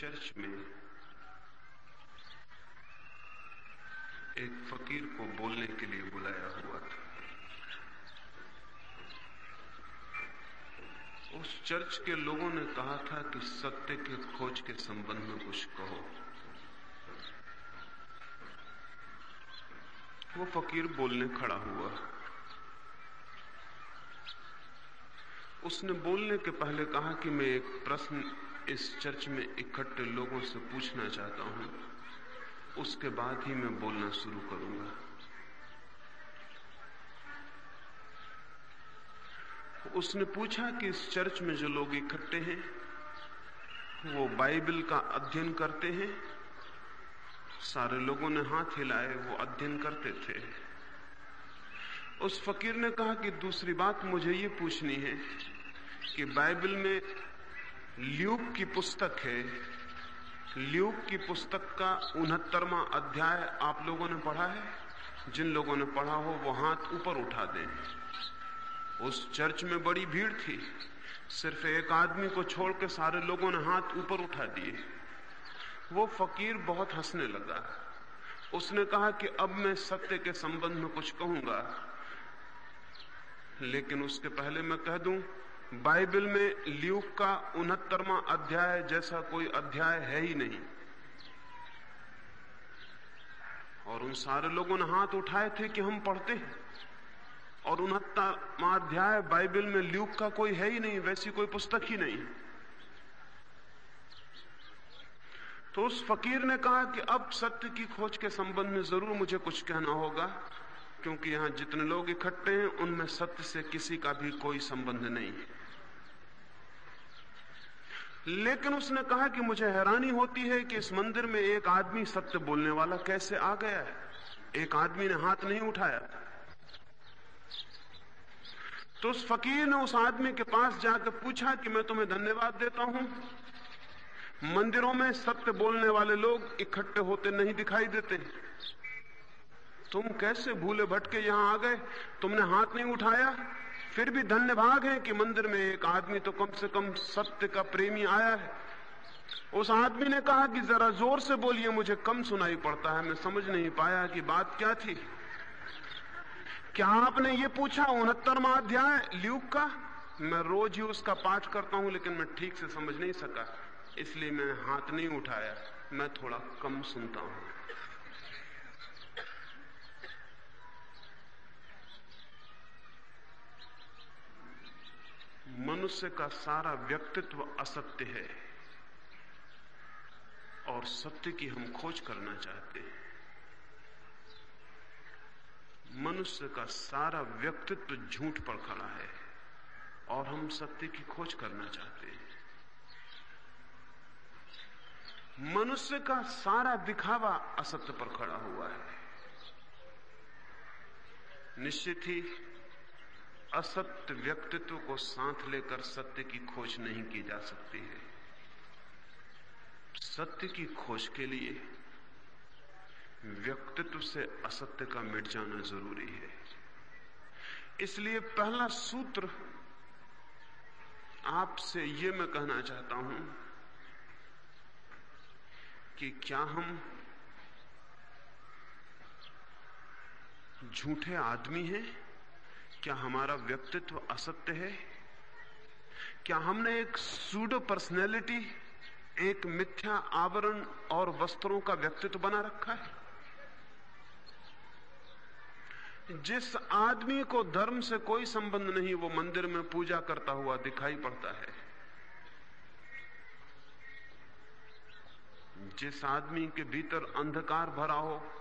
Church में एक फकीर को बोलने के लिए बुलाया हुआ था। उस चर्च के लोगों ने कहा था कि सत्य के खोज के संबंध में कुछ कहो। वो फकीर बोलने खड़ा हुआ। उसने बोलने के पहले कहा कि मैं एक प्रश्न इस चर्च में इकट्ठे लोगों से पूछना चाहता हूँ, उसके बाद ही मैं बोलना शुरू करूँगा। उसने पूछा कि इस चर्च में जो लोग इकट्ठे हैं, वो बाइबल का अध्ययन करते हैं? सारे लोगों ने हाथ हिलाए, वो अध्ययन करते थे। उस फकीर ने कहा कि दूसरी बात मुझे ये पूछनी है कि बाइबल में ल्यूक की पुस्तक है। ल्यूक की पुस्तक का उनहत्तरवा अध्याय आप लोगों ने पढ़ा है? जिन लोगों ने पढ़ा हो, वो हाथ ऊपर उठा दें। उस चर्च में बड़ी भीड़ थी। सिर्फ़ एक आदमी को छोड़ के सारे लोगों ने हाथ ऊपर उठा दिए। वो फकीर बहुत हंसने लगा। उसने कहा कि अब मैं सत्य के संबंध में कुछ कहूँगा। लेकिन उसके पहले मैं कह दूँ बाइबल में ल्यूक का उनहत्तरवा अध्याय जैसा कोई अध्याय है ही नहीं। और उन सारे लोगों ने हाथ उठाए थे कि हम पढ़ते हैं। और उनहत्तरवा अध्याय बाइबल में ल्यूक का कोई है ही नहीं, वैसी कोई पुस्तक ही नहीं। तो उस फकीर ने कहा कि अब सत्य की खोज के संबंध में ज़रूर मुझे कुछ कहना होगा, क्योंकि यहाँ जितने लोग इकट्ठे हैं, उनमें सत्य से किसी का भी कोई संबंध नहीं है। लेकिन उसने कहा कि मुझे हैरानी होती है कि इस मंदिर में एक आदमी सत्य बोलने वाला कैसे आ गया है? एक आदमी ने हाथ नहीं उठाया। तो उस फकीर ने उस आदमी के पास जाकर पूछा कि मैं तुम्हें धन्यवाद देता हूँ। मंदिरों में सत्य बोलने वाले लोग इकट्ठे होते नहीं दिखाई देते। तुम कैसे भूले भटके यहाँ आ गए? तुमने हाथ नहीं उठाया? फिर भी धन्य भाग है कि मंदिर में एक आदमी तो कम से कम सत्य का प्रेमी आया है। उस आदमी ने कहा कि जरा ज़ोर से बोलिए, मुझे कम सुनाई पड़ता है। मैं समझ नहीं पाया कि बात क्या थी। क्या आपने ये पूछा? उनहत्तरवा अध्याय, ल्यूक का? मैं रोज ही उसका पाठ करता हूँ, लेकिन मैं ठीक से समझ नहीं सका। इसलिए मैं हाथ नहीं उठाया। मैं थोड़ा कम सुनता हूँ। मनुष्य का सारा व्यक्तित्व असत्य है और सत्य की हम खोज करना चाहते हैं। मनुष्य का सारा व्यक्तित्व झूठ पर खड़ा है और हम सत्य की खोज करना चाहते हैं। मनुष्य का सारा दिखावा असत्य पर खड़ा हुआ है। निश्चित ही असत्य व्यक्तित्व को साथ लेकर सत्य की खोज नहीं की जा सकती है। सत्य की खोज के लिए व्यक्तित्व से असत्य का मिट जाना ज़रूरी है। इसलिए पहला सूत्र आपसे ये मैं कहना चाहता हूँ कि क्या हम झूठे आदमी हैं? क्या हमारा व्यक्तित्व असत्य है? क्या हमने एक सूडो पर्सनैलिटी एक मिथ्या आवरण और वस्त्रों का व्यक्तित्व बना रखा है? जिस आदमी को धर्म से कोई संबंध नहीं, वो मंदिर में पूजा करता हुआ दिखाई पड़ता है। जिस आदमी के भीतर अंधकार भरा हो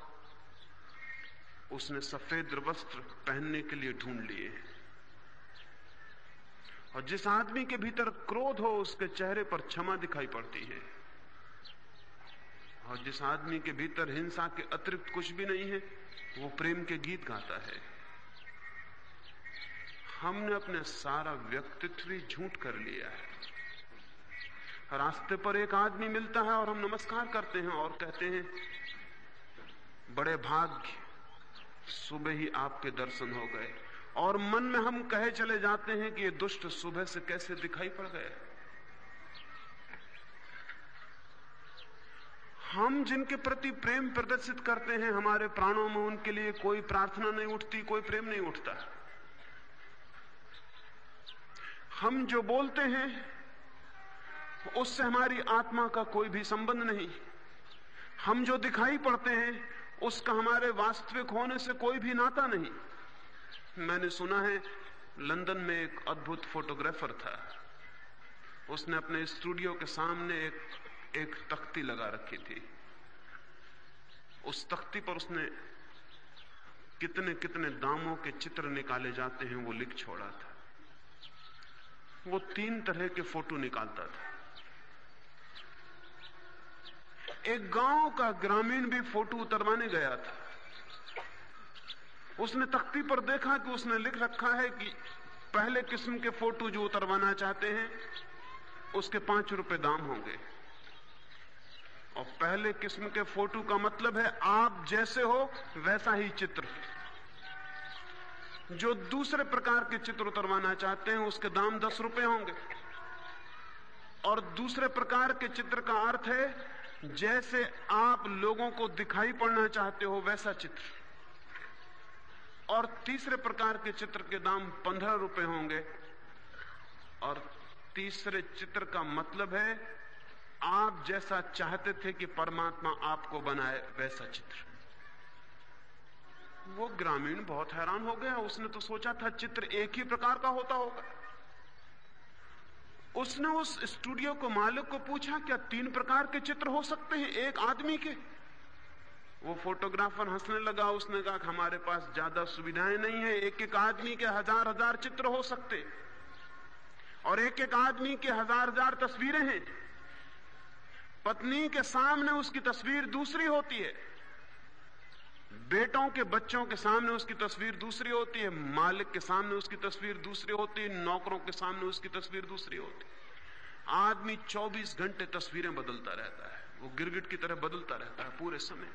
उसने सफ़ेद वस्त्र पहनने के लिए ढूंढ लिए और जिस आदमी के भीतर क्रोध हो, उसके चेहरे पर क्षमा दिखाई पड़ती है। और जिस आदमी के भीतर हिंसा के अतिरिक्त कुछ भी नहीं है, वो प्रेम के गीत गाता है। हमने अपने सारा व्यक्तित्व झूठ कर लिया है। रास्ते पर एक आदमी मिलता है और हम नमस्कार करते हैं और कहते हैं, बड़े भाग्य सुबह ही आपके दर्शन हो गए। और मन में हम कहे चले जाते हैं कि ये दुष्ट सुबह से कैसे दिखाई पड़ गए? हम जिनके प्रति प्रेम प्रदर्शित करते हैं, हमारे प्राणों में उनके लिए कोई प्रार्थना नहीं उठती, कोई प्रेम नहीं उठता। हम जो बोलते हैं, उससे हमारी आत्मा का कोई भी संबंध नहीं। हम जो दिखाई पड़ते हैं उसका हमारे वास्तविक होने से कोई भी नाता नहीं। मैंने सुना है, लंदन में एक अद्भुत फोटोग्राफर था। उसने अपने स्टूडियो के सामने एक एक तख्ती लगा रखी थी। उस तख्ती पर उसने कितने कितने दामों के चित्र निकाले जाते हैं वो लिख छोड़ा था। वो तीन तरह के फ़ोटो निकालता था। एक गाँव का ग्रामीण भी फ़ोटो उतरवाने गया था। उसने तख्ती पर देखा कि उसने लिख रखा है कि पहले किस्म के फ़ोटो जो उतरवाना चाहते हैं, उसके पाँच रुपए दाम होंगे। और पहले किस्म के फ़ोटो का मतलब है, आप जैसे हो, वैसा ही चित्र। जो दूसरे प्रकार के चित्र उतरवाना चाहते हैं, उसके दाम दस रुपए होंगे। और दूसरे प्रकार के चित्र का अर्थ है जैसे आप लोगों को दिखाई पड़ना चाहते हो, वैसा चित्र। और तीसरे प्रकार के चित्र के दाम पंद्रह रुपए होंगे। और तीसरे चित्र का मतलब है, आप जैसा चाहते थे कि परमात्मा आपको बनाए, वैसा चित्र। वो ग्रामीण बहुत हैरान हो गया। उसने तो सोचा था चित्र एक ही प्रकार का होता होगा। उसने उस स्टूडियो को मालिक को पूछा, क्या तीन प्रकार के चित्र हो सकते हैं एक आदमी के? वो फोटोग्राफर हंसने लगा, उसने कहा, हमारे पास ज़्यादा सुविधाएँ नहीं है, एक एक आदमी के हज़ार हज़ार चित्र हो सकते और एक एक आदमी के हज़ार हज़ार तस्वीरें हैं। पत्नी के सामने उसकी तस्वीर दूसरी होती है। बेटों के बच्चों के सामने उसकी तस्वीर दूसरी होती है, मालिक के सामने उसकी तस्वीर दूसरी होती है, नौकरों के सामने उसकी तस्वीर दूसरी होती है। आदमी 24 घंटे तस्वीरें बदलता रहता है, वो गिरगिट की तरह बदलता रहता है पूरे समय।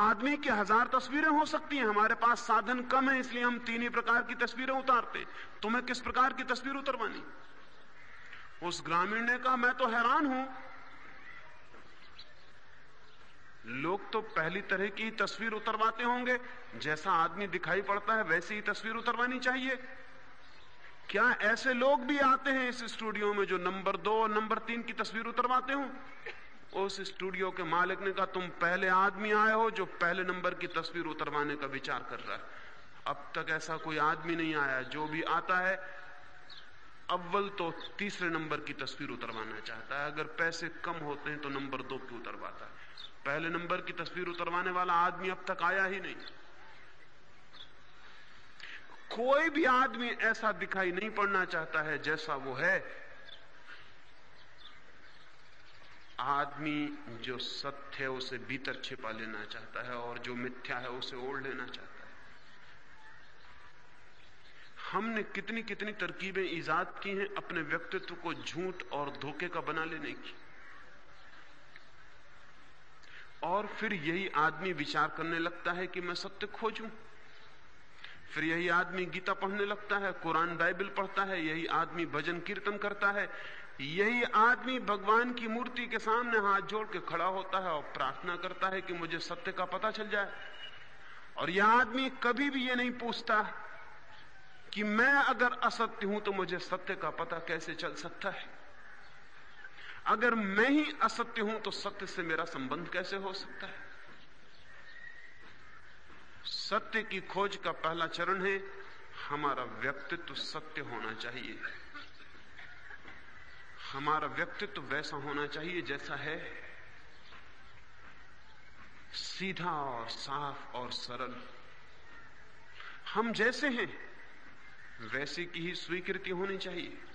आदमी की हज़ार तस्वीरें हो सकती हैं, हमारे पास साधन कम है, इसलिए हम तीन ही प्रकार की तस्वीरें उतारते तुम्हें किस प्रकार की तस्वीर उतरवानी? उस ग्रामीण ने कहा, मैं तो हैरान हूँ लोग तो पहली तरह की तस्वीर उतरवाते होंगे। जैसा आदमी दिखाई पड़ता है, वैसी ही तस्वीर उतरवानी चाहिए। क्या ऐसे लोग भी आते हैं इस स्टूडियो में जो नंबर दो और नंबर तीन की तस्वीर उतरवाते हो? उस स्टूडियो के मालिक ने कहा, तुम पहले आदमी आए हो जो पहले नंबर की तस्वीर उतरवाने का विचार कर रहा है। अब तक ऐसा कोई आदमी नहीं आया। जो भी आता है, अव्वल तो तीसरे नंबर की तस्वीर उतरवाना चाहता है। अगर पैसे कम होते हैं तो नंबर दो की उतरवाता है। पहले नंबर की तस्वीर उतरवाने वाला आदमी अब तक आया ही नहीं। कोई भी आदमी ऐसा दिखाई नहीं पड़ना चाहता है जैसा वो है। आदमी जो सत्य है, उसे भीतर छिपा लेना चाहता है और जो मिथ्या है, उसे ओढ़ लेना चाहता है। हमने कितनी कितनी तरकीबें ईजाद की हैं, अपने व्यक्तित्व को झूठ और धोखे का बना लेने की। और फिर यही आदमी विचार करने लगता है कि मैं सत्य खोजूं। फिर यही आदमी गीता पढ़ने लगता है, कुरान बाइबल पढ़ता है, यही आदमी भजन कीर्तन करता है। यही आदमी भगवान की मूर्ति के सामने हाथ जोड़ के खड़ा होता है और प्रार्थना करता है कि मुझे सत्य का पता चल जाए। और यह आदमी कभी भी ये नहीं पूछता कि मैं अगर असत्य हूँ तो मुझे सत्य का पता कैसे चल सकता है। अगर मैं ही असत्य हूँ तो सत्य से मेरा संबंध कैसे हो सकता है? सत्य की खोज का पहला चरण है, हमारा व्यक्तित्व सत्य होना चाहिए। हमारा व्यक्तित्व वैसा होना चाहिए जैसा है। सीधा और साफ़ और सरल। हम जैसे हैं, वैसे की ही स्वीकृति होनी चाहिए।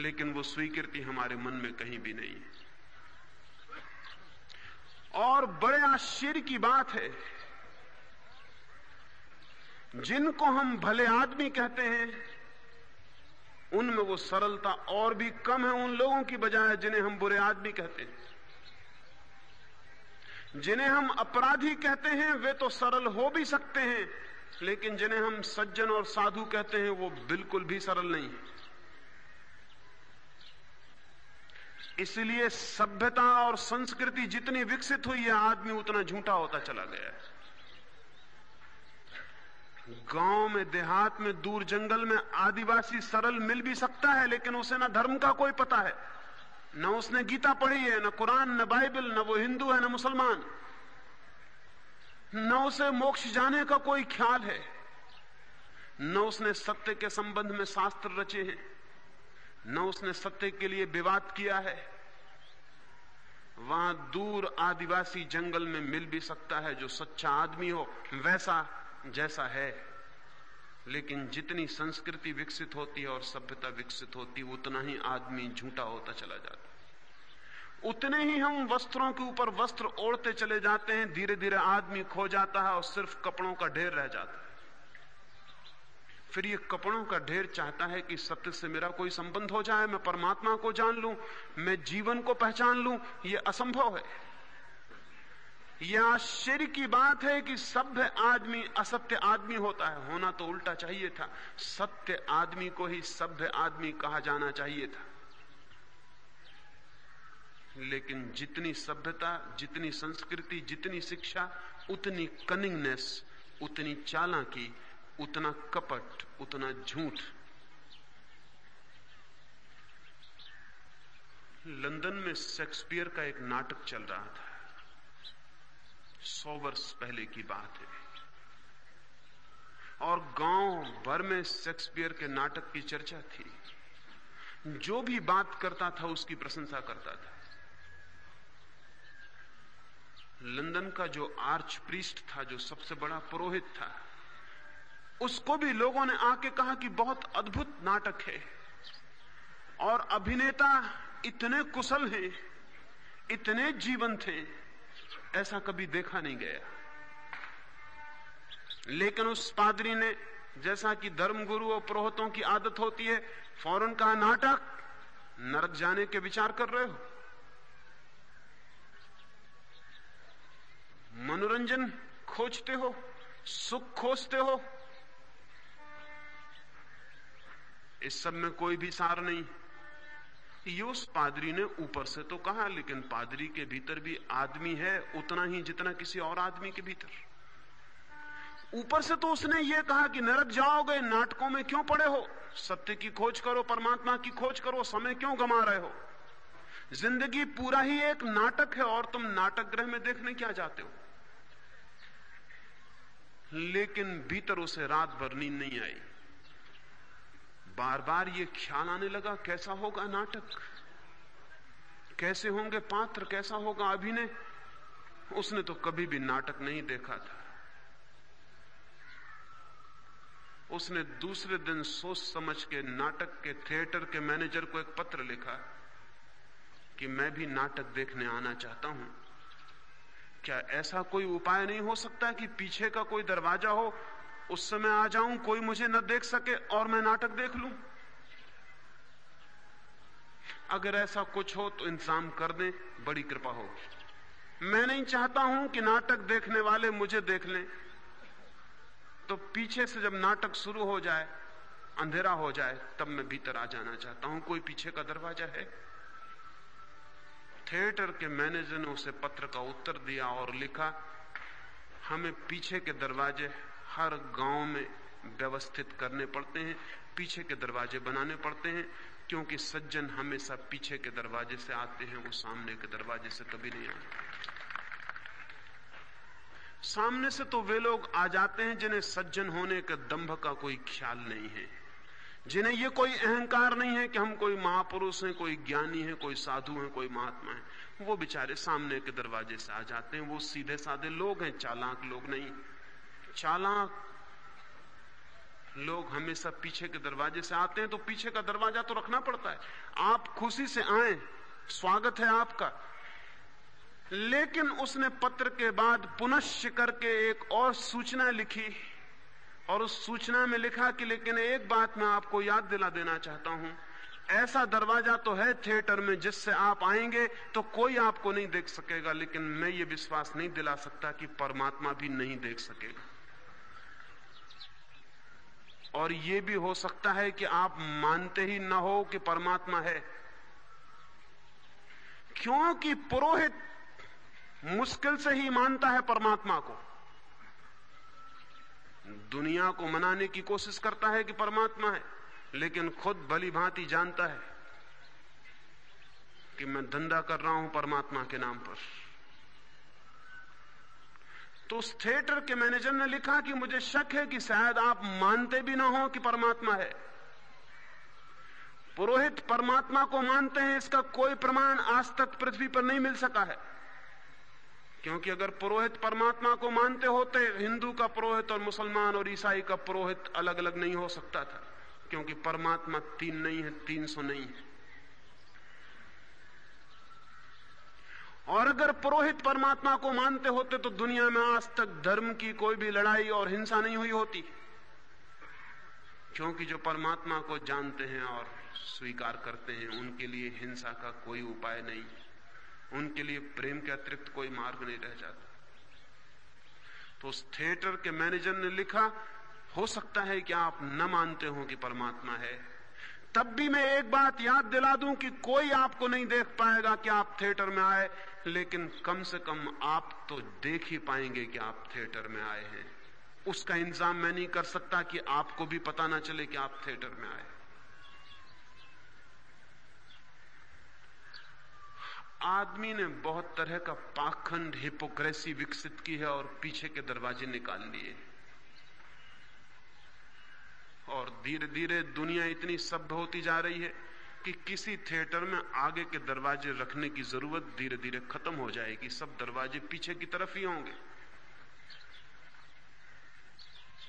लेकिन वो स्वीकृति हमारे मन में कहीं भी नहीं है। और बड़े आश्चर्य की बात है, जिनको हम भले आदमी कहते हैं, उनमें वो सरलता और भी कम है उन लोगों की बजाय जिन्हें हम बुरे आदमी कहते हैं। जिन्हें हम अपराधी कहते हैं, वे तो सरल हो भी सकते हैं, लेकिन जिन्हें हम सज्जन और साधु कहते हैं, वो बिल्कुल भी सरल नहीं है। इसलिए सभ्यता और संस्कृति जितनी विकसित हुई है आदमी उतना झूठा होता चला गया है। गाँव में, देहात में, दूर जंगल में आदिवासी सरल मिल भी सकता है, लेकिन उसे ना धर्म का कोई पता है। न उसने गीता पढ़ी है, न कुरान, न बाइबल, न वो हिंदू है, न मुसलमान। न उसे मोक्ष जाने का कोई ख्याल है। न उसने सत्य के संबंध में शास्त्र रचे हैं। न उसने सत्य के लिए विवाद किया है। वहाँ दूर आदिवासी जंगल में मिल भी सकता है, जो सच्चा आदमी हो, वैसा जैसा है। लेकिन जितनी संस्कृति विकसित होती है और सभ्यता विकसित होती है उतना ही आदमी झूठा होता चला जाता है। उतने ही हम वस्त्रों के ऊपर वस्त्र ओढ़ते चले जाते हैं धीरे धीरे आदमी खो जाता है और सिर्फ़ कपड़ों का ढेर रह जाता है। फिर ये कपड़ों का ढेर चाहता है कि सत्य से मेरा कोई संबंध हो जाए, मैं परमात्मा को जान लूँ, मैं जीवन को पहचान लूँ, ये असंभव है। यह आश्चर्य की बात है कि सभ्य आदमी असत्य आदमी होता है। होना तो उल्टा चाहिए था। सत्य आदमी को ही सभ्य आदमी कहा जाना चाहिए था। लेकिन जितनी सभ्यता, जितनी संस्कृति, जितनी शिक्षा, उतनी कनिंगनेस, उतनी चालाकी उतना कपट, उतना झूठ। लंदन में शेक्सपियर का एक नाटक चल रहा था। सौ वर्ष पहले की बात है। और गाँव भर में शेक्सपियर के नाटक की चर्चा थी। जो भी बात करता था, उसकी प्रशंसा करता था। लंदन का जो आर्च प्रीस्ट था, जो सबसे बड़ा पुरोहित था उसको भी लोगों ने आके कहा कि बहुत अद्भुत नाटक है। और अभिनेता इतने कुशल हैं, इतने जीवंत हैं, ऐसा कभी देखा नहीं गया। लेकिन उस पादरी ने, जैसा कि धर्मगुरु और प्रोहतों की आदत होती है, फ़ौरन कहा, नाटक, नरक जाने के विचार कर रहे हो? मनोरंजन खोजते हो, सुख खोजते हो इस सब में कोई भी सार नहीं। ये उस पादरी ने ऊपर से तो कहा, लेकिन पादरी के भीतर भी आदमी है, उतना ही जितना किसी और आदमी के भीतर। ऊपर से तो उसने ये कहा कि नरक जाओगे, नाटकों में क्यों पड़े हो? सत्य की खोज करो, परमात्मा की खोज करो, समय क्यों गमा रहे हो? ज़िंदगी पूरा ही एक नाटक है, और तुम नाटक ग्रह में देखने क्या जाते हो? लेकिन भीतर उसे रात भर नींद नहीं आई। बार बार ये ख्याल आने लगा, कैसा होगा नाटक? कैसे होंगे पात्र, कैसा होगा अभिनय? उसने तो कभी भी नाटक नहीं देखा था। उसने दूसरे दिन सोच समझ के नाटक के थिएटर के मैनेजर को एक पत्र लिखा कि मैं भी नाटक देखने आना चाहता हूँ। क्या ऐसा कोई उपाय नहीं हो सकता कि पीछे का कोई दरवाज़ा हो? उस समय आ जाऊँ, कोई मुझे न देख सके और मैं नाटक देख लूँ। अगर ऐसा कुछ हो तो इंतज़ाम कर दें, बड़ी कृपा होगी। मैं नहीं चाहता हूँ कि नाटक देखने वाले मुझे देख लें। तो पीछे से जब नाटक शुरू हो जाए, अंधेरा हो जाए, तब मैं भीतर आ जाना चाहता हूँ। कोई पीछे का दरवाज़ा है? थिएटर के मैनेजर ने उसे पत्र का उत्तर दिया और लिखा, हमें पीछे के दरवाजे हर गाँव में व्यवस्थित करने पड़ते हैं, पीछे के दरवाजे बनाने पड़ते हैं, क्योंकि सज्जन हमेशा पीछे के दरवाजे से आते हैं, वो सामने के दरवाजे से कभी नहीं आते। सामने से तो वे लोग आ जाते हैं जिन्हें सज्जन होने के दंभ का कोई ख्याल नहीं है, जिन्हें ये कोई अहंकार नहीं है कि हम कोई महापुरुष हैं, कोई ज्ञानी है, कोई साधु है, कोई महात्मा है। वो बेचारे सामने के दरवाजे से आ जाते हैं, वो सीधे साधे लोग हैं, चालाक लोग नहीं। चालाक लोग हमेशा पीछे के दरवाजे से आते हैं तो पीछे का दरवाज़ा तो रखना पड़ता है। आप खुशी से आए, स्वागत है आपका। लेकिन उसने पत्र के बाद पुनश्च करके एक और सूचना लिखी, और उस सूचना में लिखा कि लेकिन एक बात मैं आपको याद दिला देना चाहता हूँ, ऐसा दरवाज़ा तो है थिएटर में जिससे आप आएँगे तो कोई आपको नहीं देख सकेगा, लेकिन मैं ये विश्वास नहीं दिला सकता कि परमात्मा भी नहीं देख सकेगा। और ये भी हो सकता है कि आप मानते ही ना हो कि परमात्मा है। क्योंकि पुरोहित मुश्किल से ही मानता है परमात्मा को। दुनिया को मनाने की कोशिश करता है कि परमात्मा है, लेकिन खुद भली भांति जानता है कि मैं धंधा कर रहा हूँ परमात्मा के नाम पर। तो उस थिएटर के मैनेजर ने लिखा कि मुझे शक है कि शायद आप मानते भी ना हो कि परमात्मा है। पुरोहित परमात्मा को मानते हैं, इसका कोई प्रमाण आज तक पृथ्वी पर नहीं मिल सका है। क्योंकि अगर पुरोहित परमात्मा को मानते होते, हिंदू का पुरोहित और मुसलमान और ईसाई का पुरोहित अलग अलग नहीं हो सकता था, क्योंकि परमात्मा तीन नहीं है, तीन सौ नहीं है। और अगर पुरोहित परमात्मा को मानते होते तो दुनिया में आज तक धर्म की कोई भी लड़ाई और हिंसा नहीं हुई होती। क्योंकि जो परमात्मा को जानते हैं और स्वीकार करते हैं, उनके लिए हिंसा का कोई उपाय नहीं। उनके लिए प्रेम के अतिरिक्त कोई मार्ग नहीं रह जाता। तो उस थिएटर के मैनेजर ने लिखा, हो सकता है कि आप न मानते हो कि परमात्मा है। तब भी मैं एक बात याद दिला दूँ कि कोई आपको नहीं देख पाएगा कि आप थिएटर में आए। लेकिन कम से कम आप तो देख ही पाएँगे कि आप थिएटर में आए हैं। उसका इंतज़ाम मैं नहीं कर सकता कि आपको भी पता ना चले कि आप थिएटर में आए। आदमी ने बहुत तरह का पाखंड हिपोक्रेसी विकसित की है और पीछे के दरवाजे निकाल लिए। और धीरे धीरे दुनिया इतनी सभ्य होती जा रही है कि किसी थिएटर में आगे के दरवाजे रखने की ज़रूरत धीरे धीरे खत्म हो जाएगी। सब दरवाजे पीछे की तरफ़ ही होंगे।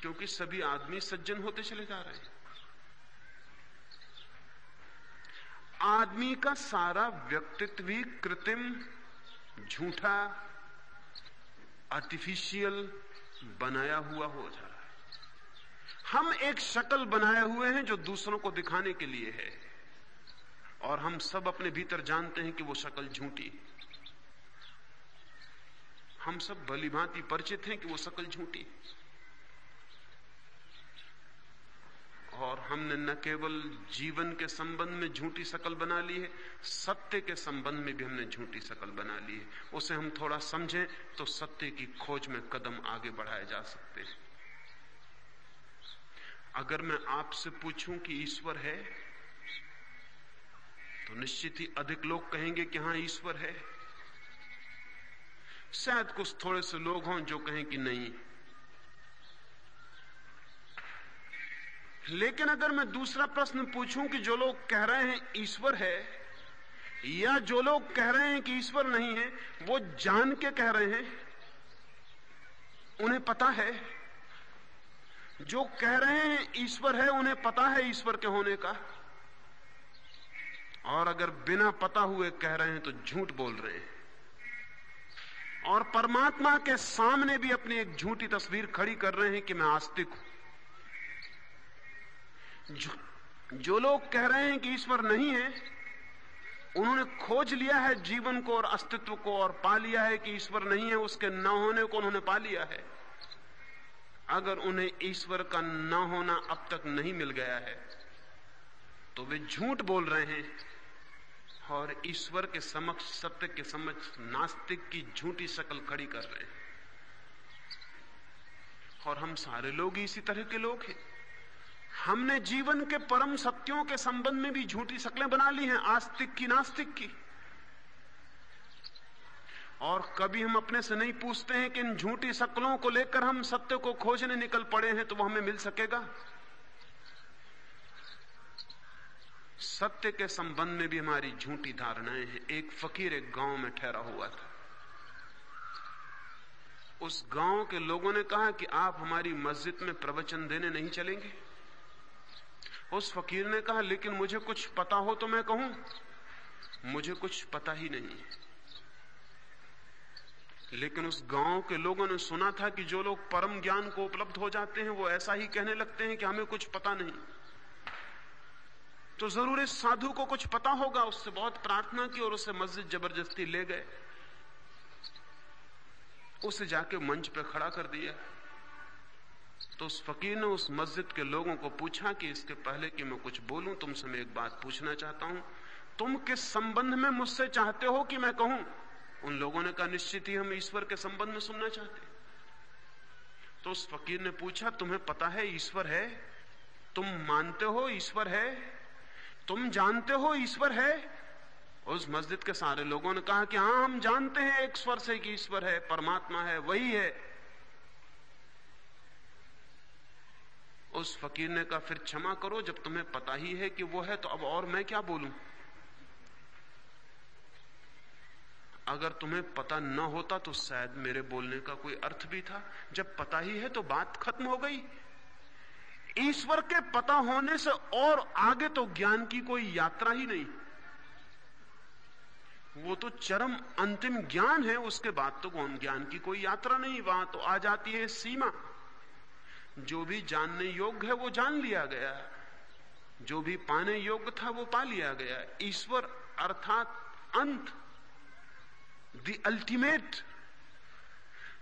क्योंकि सभी आदमी सज्जन होते चले जा रहे हैं। आदमी का सारा व्यक्तित्व भी कृत्रिम, झूठा आर्टिफिशियल बनाया हुआ हो जा रहा है। हम एक शक्ल बनाए हुए हैं जो दूसरों को दिखाने के लिए है। और हम सब अपने भीतर जानते हैं कि वो शक्ल झूठी हम सब भली भांति परिचित हैं कि वो शक्ल झूठी और हमने न केवल जीवन के संबंध में झूठी शकल बना ली है, सत्य के संबंध में भी हमने झूठी शकल बना ली है। उसे हम थोड़ा समझें तो सत्य की खोज में कदम आगे बढ़ाए जा सकते हैं। अगर मैं आपसे पूछूँ कि ईश्वर है तो निश्चित ही अधिक लोग कहेंगे कि हाँ, ईश्वर है। शायद कुछ थोड़े से लोग हों जो कहें कि नहीं। लेकिन अगर मैं दूसरा प्रश्न पूछूँ कि जो लोग कह रहे हैं ईश्वर है, या जो लोग कह रहे हैं कि ईश्वर नहीं है, वो जान के कह रहे हैं, उन्हें पता है। जो कह रहे हैं ईश्वर है, उन्हें पता है ईश्वर के होने का। और अगर बिना पता हुए कह रहे हैं तो झूठ बोल रहे हैं। और परमात्मा के सामने भी अपनी एक झूठी तस्वीर खड़ी कर रहे हैं कि मैं आस्तिक हूँ। जो, जो लोग कह रहे हैं कि ईश्वर नहीं है उन्होंने खोज लिया है जीवन को और अस्तित्व को और पा लिया है कि ईश्वर नहीं है उसके न होने को उन्होंने पा लिया है। अगर उन्हें ईश्वर का न होना अब तक नहीं मिल गया है तो वे झूठ बोल रहे हैं। और ईश्वर के समक्ष, सत्य के समक्ष, नास्तिक की झूठी शक्ल खड़ी कर रहे हैं। और हम सारे लोग इसी तरह के लोग हैं। हमने जीवन के परम सत्यों के संबंध में भी झूठी शक्लें बना ली हैं, आस्तिक की, नास्तिक की। और कभी हम अपने से नहीं पूछते हैं कि इन झूठी शक्लों को लेकर हम सत्य को खोजने निकल पड़े हैं तो वो हमें मिल सकेगा? सत्य के संबंध में भी हमारी झूठी धारणाएँ हैं। एक फकीर एक गाँव में ठहरा हुआ था। उस गाँव के लोगों ने कहा कि आप हमारी मस्जिद में प्रवचन देने नहीं चलेंगे। उस फकीर ने कहा, लेकिन मुझे कुछ पता हो तो मैं कहूँ? मुझे कुछ पता ही नहीं है। लेकिन उस गाँव के लोगों ने सुना था कि जो लोग परम ज्ञान को उपलब्ध हो जाते हैं, वो ऐसा ही कहने लगते हैं कि हमें कुछ पता नहीं। तो ज़रूर इस साधु को कुछ पता होगा, उससे बहुत प्रार्थना की और उसे मस्जिद ज़बरदस्ती ले गए। उसे जाके मंच पर खड़ा कर दिया। तो उस फकीर ने उस मस्जिद के लोगों को पूछा कि इसके पहले कि मैं कुछ बोलूँ, तुमसे मैं एक बात पूछना चाहता हूँ। तुम किस संबंध में मुझसे चाहते हो कि मैं कहूँ? उन लोगों ने कहा, निश्चित ही हम ईश्वर के संबंध में सुनना चाहते तो उस फकीर ने पूछा, तुम्हें पता है ईश्वर है? तुम मानते हो ईश्वर है? तुम जानते हो ईश्वर है? उस मस्जिद के सारे लोगों ने कहा कि हाँ, हम जानते हैं, एक स्वर से कि ईश्वर है, परमात्मा है, वही है। उस फकीर ने कहा, फिर क्षमा करो, जब तुम्हें पता ही है कि वो है तो अब और मैं क्या बोलूँ? अगर तुम्हें पता न होता तो शायद मेरे बोलने का कोई अर्थ भी था। जब पता ही है तो बात खत्म हो गई। ईश्वर के पता होने से और आगे तो ज्ञान की कोई यात्रा ही नहीं। वो तो चरम अंतिम ज्ञान है, उसके बाद तो कौन ज्ञान की कोई यात्रा नहीं, वहाँ तो आ जाती है सीमा। जो भी जानने योग्य है वो जान लिया गया जो भी पाने योग्य था वो पा लिया गया ईश्वर अर्थात अंत द अल्टीमेट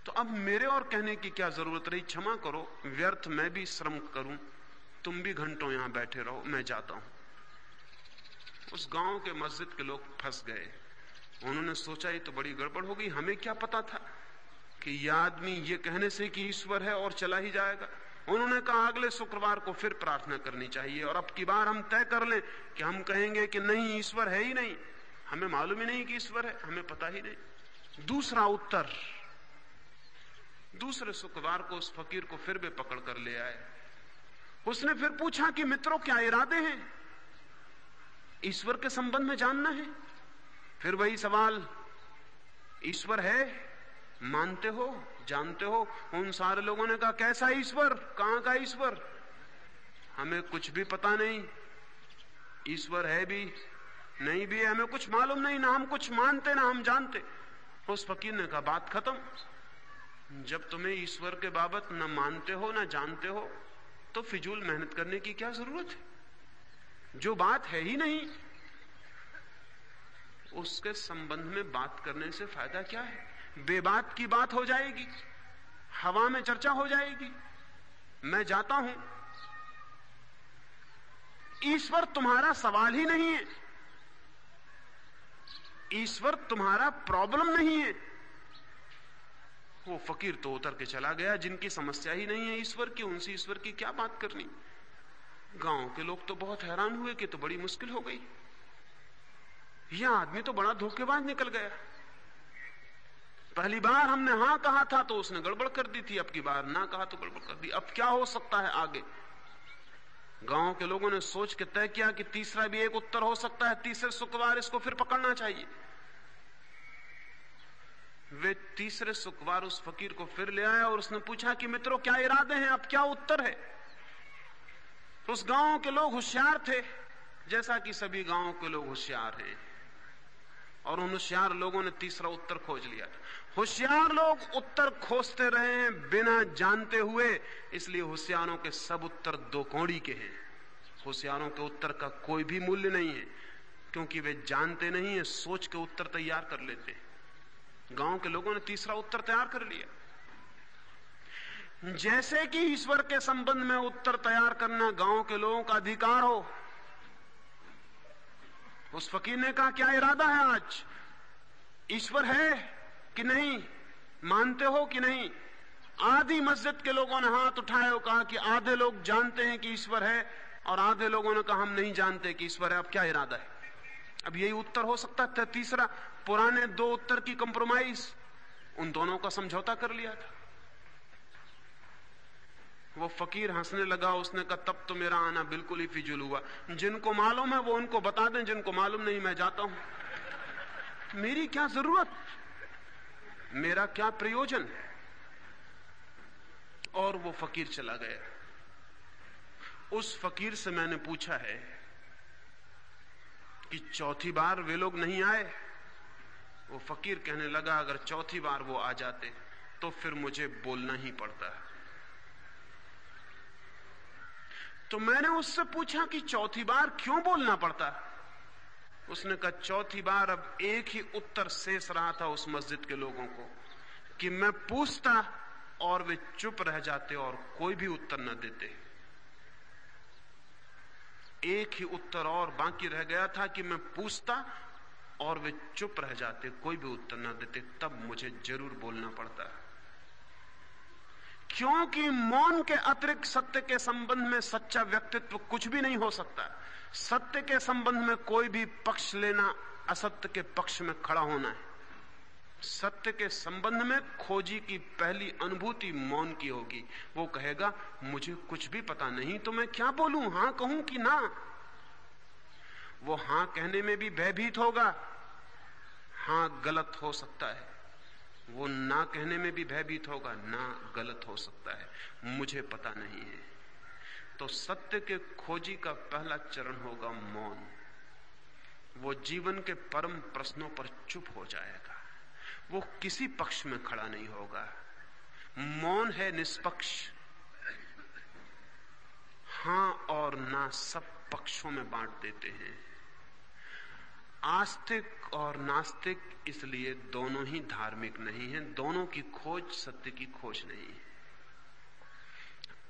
तो अब मेरे और कहने की क्या ज़रूरत रही? क्षमा करो, व्यर्थ मैं भी श्रम करूँ, तुम भी घंटों यहाँ बैठे रहो, मैं जाता हूँ। उस गाँव के मस्जिद के लोग फंस गए। उन्होंने सोचा, ये तो बड़ी गड़बड़ हो गई, हमें क्या पता था कि यह आदमी ये कहने से कि ईश्वर है और चला ही जाएगा? उन्होंने कहा, अगले शुक्रवार को फिर प्रार्थना करनी चाहिए और अब की बार हम तय कर लें कि हम कहेंगे कि नहीं, ईश्वर है ही नहीं। हमें मालूम ही नहीं कि ईश्वर है, हमें पता ही नहीं। दूसरा उत्तर दूसरे शुक्रवार को उस फकीर को फिर भी पकड़ कर ले आए। उसने फिर पूछा कि मित्रों, क्या इरादे हैं? ईश्वर के संबंध में जानना है? फिर वही सवाल, ईश्वर है? मानते हो? जानते हो? उन सारे लोगों ने कहा, कैसा ईश्वर? कहाँ का ईश्वर? हमें कुछ भी पता नहीं। ईश्वर है भी, नहीं भी, हमें कुछ मालूम नहीं, ना हम कुछ मानते, ना हम जानते। उस फकीर ने कहा, बात खत्म। जब तुम्हें ईश्वर के बाबत न मानते हो, ना जानते हो तो फिजूल मेहनत करने की क्या ज़रूरत है? जो बात है ही नहीं, उसके संबंध में बात करने से फ़ायदा क्या है? बेबात की बात हो जाएगी, हवा में चर्चा हो जाएगी। मैं जाता हूँ। ईश्वर तुम्हारा सवाल ही नहीं है। ईश्वर तुम्हारा प्रॉब्लम नहीं है। वो फकीर तो उतर के चला गया, जिनकी समस्या ही नहीं है ईश्वर की, उनसे ईश्वर की क्या बात करनी? गाँव के लोग तो बहुत हैरान हुए कि तो बड़ी मुश्किल हो गई। यह आदमी तो बड़ा धोखेबाज निकल गया। पहली बार हमने हाँ कहा था तो उसने गड़बड़ कर दी थी, अब की बार ना कहा तो गड़बड़ कर दी। अब क्या हो सकता है आगे? गाँव के लोगों ने सोच के तय किया कि तीसरा भी एक उत्तर हो सकता है, तीसरे शुक्रवार इसको फिर पकड़ना चाहिए। वे तीसरे शुक्रवार उस फकीर को फिर ले आया और उसने पूछा कि मित्रों, क्या इरादे हैं? अब क्या उत्तर है? उस गाँव के लोग होशियार थे, जैसा कि सभी गाँव के लोग होशियार हैं। और उन होशियार लोगों ने तीसरा उत्तर खोज लिया। होशियार लोग उत्तर खोजते रहे हैं बिना जानते हुए, इसलिए होशियारों के सब उत्तर दो कौड़ी के हैं। होशियारों के उत्तर का कोई भी मूल्य नहीं है, क्योंकि वे जानते नहीं है, सोच के उत्तर तैयार कर लेते गाँव के लोगों ने तीसरा उत्तर तैयार कर लिया। जैसे कि ईश्वर के संबंध में उत्तर तैयार करना गाँव के लोगों का अधिकार हो, उस फकीर ने कहा, क्या इरादा है आज? ईश्वर है कि नहीं? मानते हो कि नहीं? आधी मस्जिद के लोगों ने हाथ उठाए और कहा कि आधे लोग जानते हैं कि ईश्वर है, और आधे लोगों ने कहा, हम नहीं जानते कि ईश्वर है, अब क्या इरादा है? अब यही उत्तर हो सकता था तीसरा पुराने दो उत्तर की कंप्रोमाइज उन दोनों का समझौता कर लिया था। वो फकीर हंसने लगा, उसने कहा, तब तो मेरा आना बिल्कुल ही फिजुल हुआ। जिनको मालूम है, वो उनको बता दें, जिनको मालूम नहीं, मैं जाता हूँ। मेरी क्या ज़रूरत? मेरा क्या प्रयोजन? और वो फकीर चला गया। उस फकीर से मैंने पूछा है कि चौथी बार वे लोग नहीं आए? वो फकीर कहने लगा, अगर चौथी बार वो आ जाते तो फिर मुझे बोलना ही पड़ता है। तो मैंने उससे पूछा कि चौथी बार क्यों बोलना पड़ता? उसने कहा, चौथी बार अब एक ही उत्तर शेष रहा था उस मस्जिद के लोगों को, कि मैं पूछता और वे चुप रह जाते और कोई भी उत्तर न देते। एक ही उत्तर और बाकी रह गया था कि मैं पूछता और वे चुप रह जाते, कोई भी उत्तर ना देते, तब मुझे ज़रूर बोलना पड़ता है। क्योंकि मौन के अतिरिक्त सत्य के संबंध में सच्चा व्यक्तित्व कुछ भी नहीं हो सकता। सत्य के संबंध में कोई भी पक्ष लेना असत्य के पक्ष में खड़ा होना है। सत्य के संबंध में खोजी की पहली अनुभूति मौन की होगी। वो कहेगा, मुझे कुछ भी पता नहीं तो मैं क्या बोलूँ? हाँ कहूँ कि ना? वो हाँ कहने में भी भयभीत होगा। हाँ, गलत हो सकता है। वो ना कहने में भी भयभीत होगा, ना गलत हो सकता है। मुझे पता नहीं है। तो सत्य के खोजी का पहला चरण होगा मौन। वो जीवन के परम प्रश्नों पर चुप हो जाएगा। वो किसी पक्ष में खड़ा नहीं होगा। मौन है निष्पक्ष। हाँ और ना सब पक्षों में बांट देते हैं। आस्तिक और नास्तिक इसलिए दोनों ही धार्मिक नहीं है, दोनों की खोज सत्य की खोज नहीं है।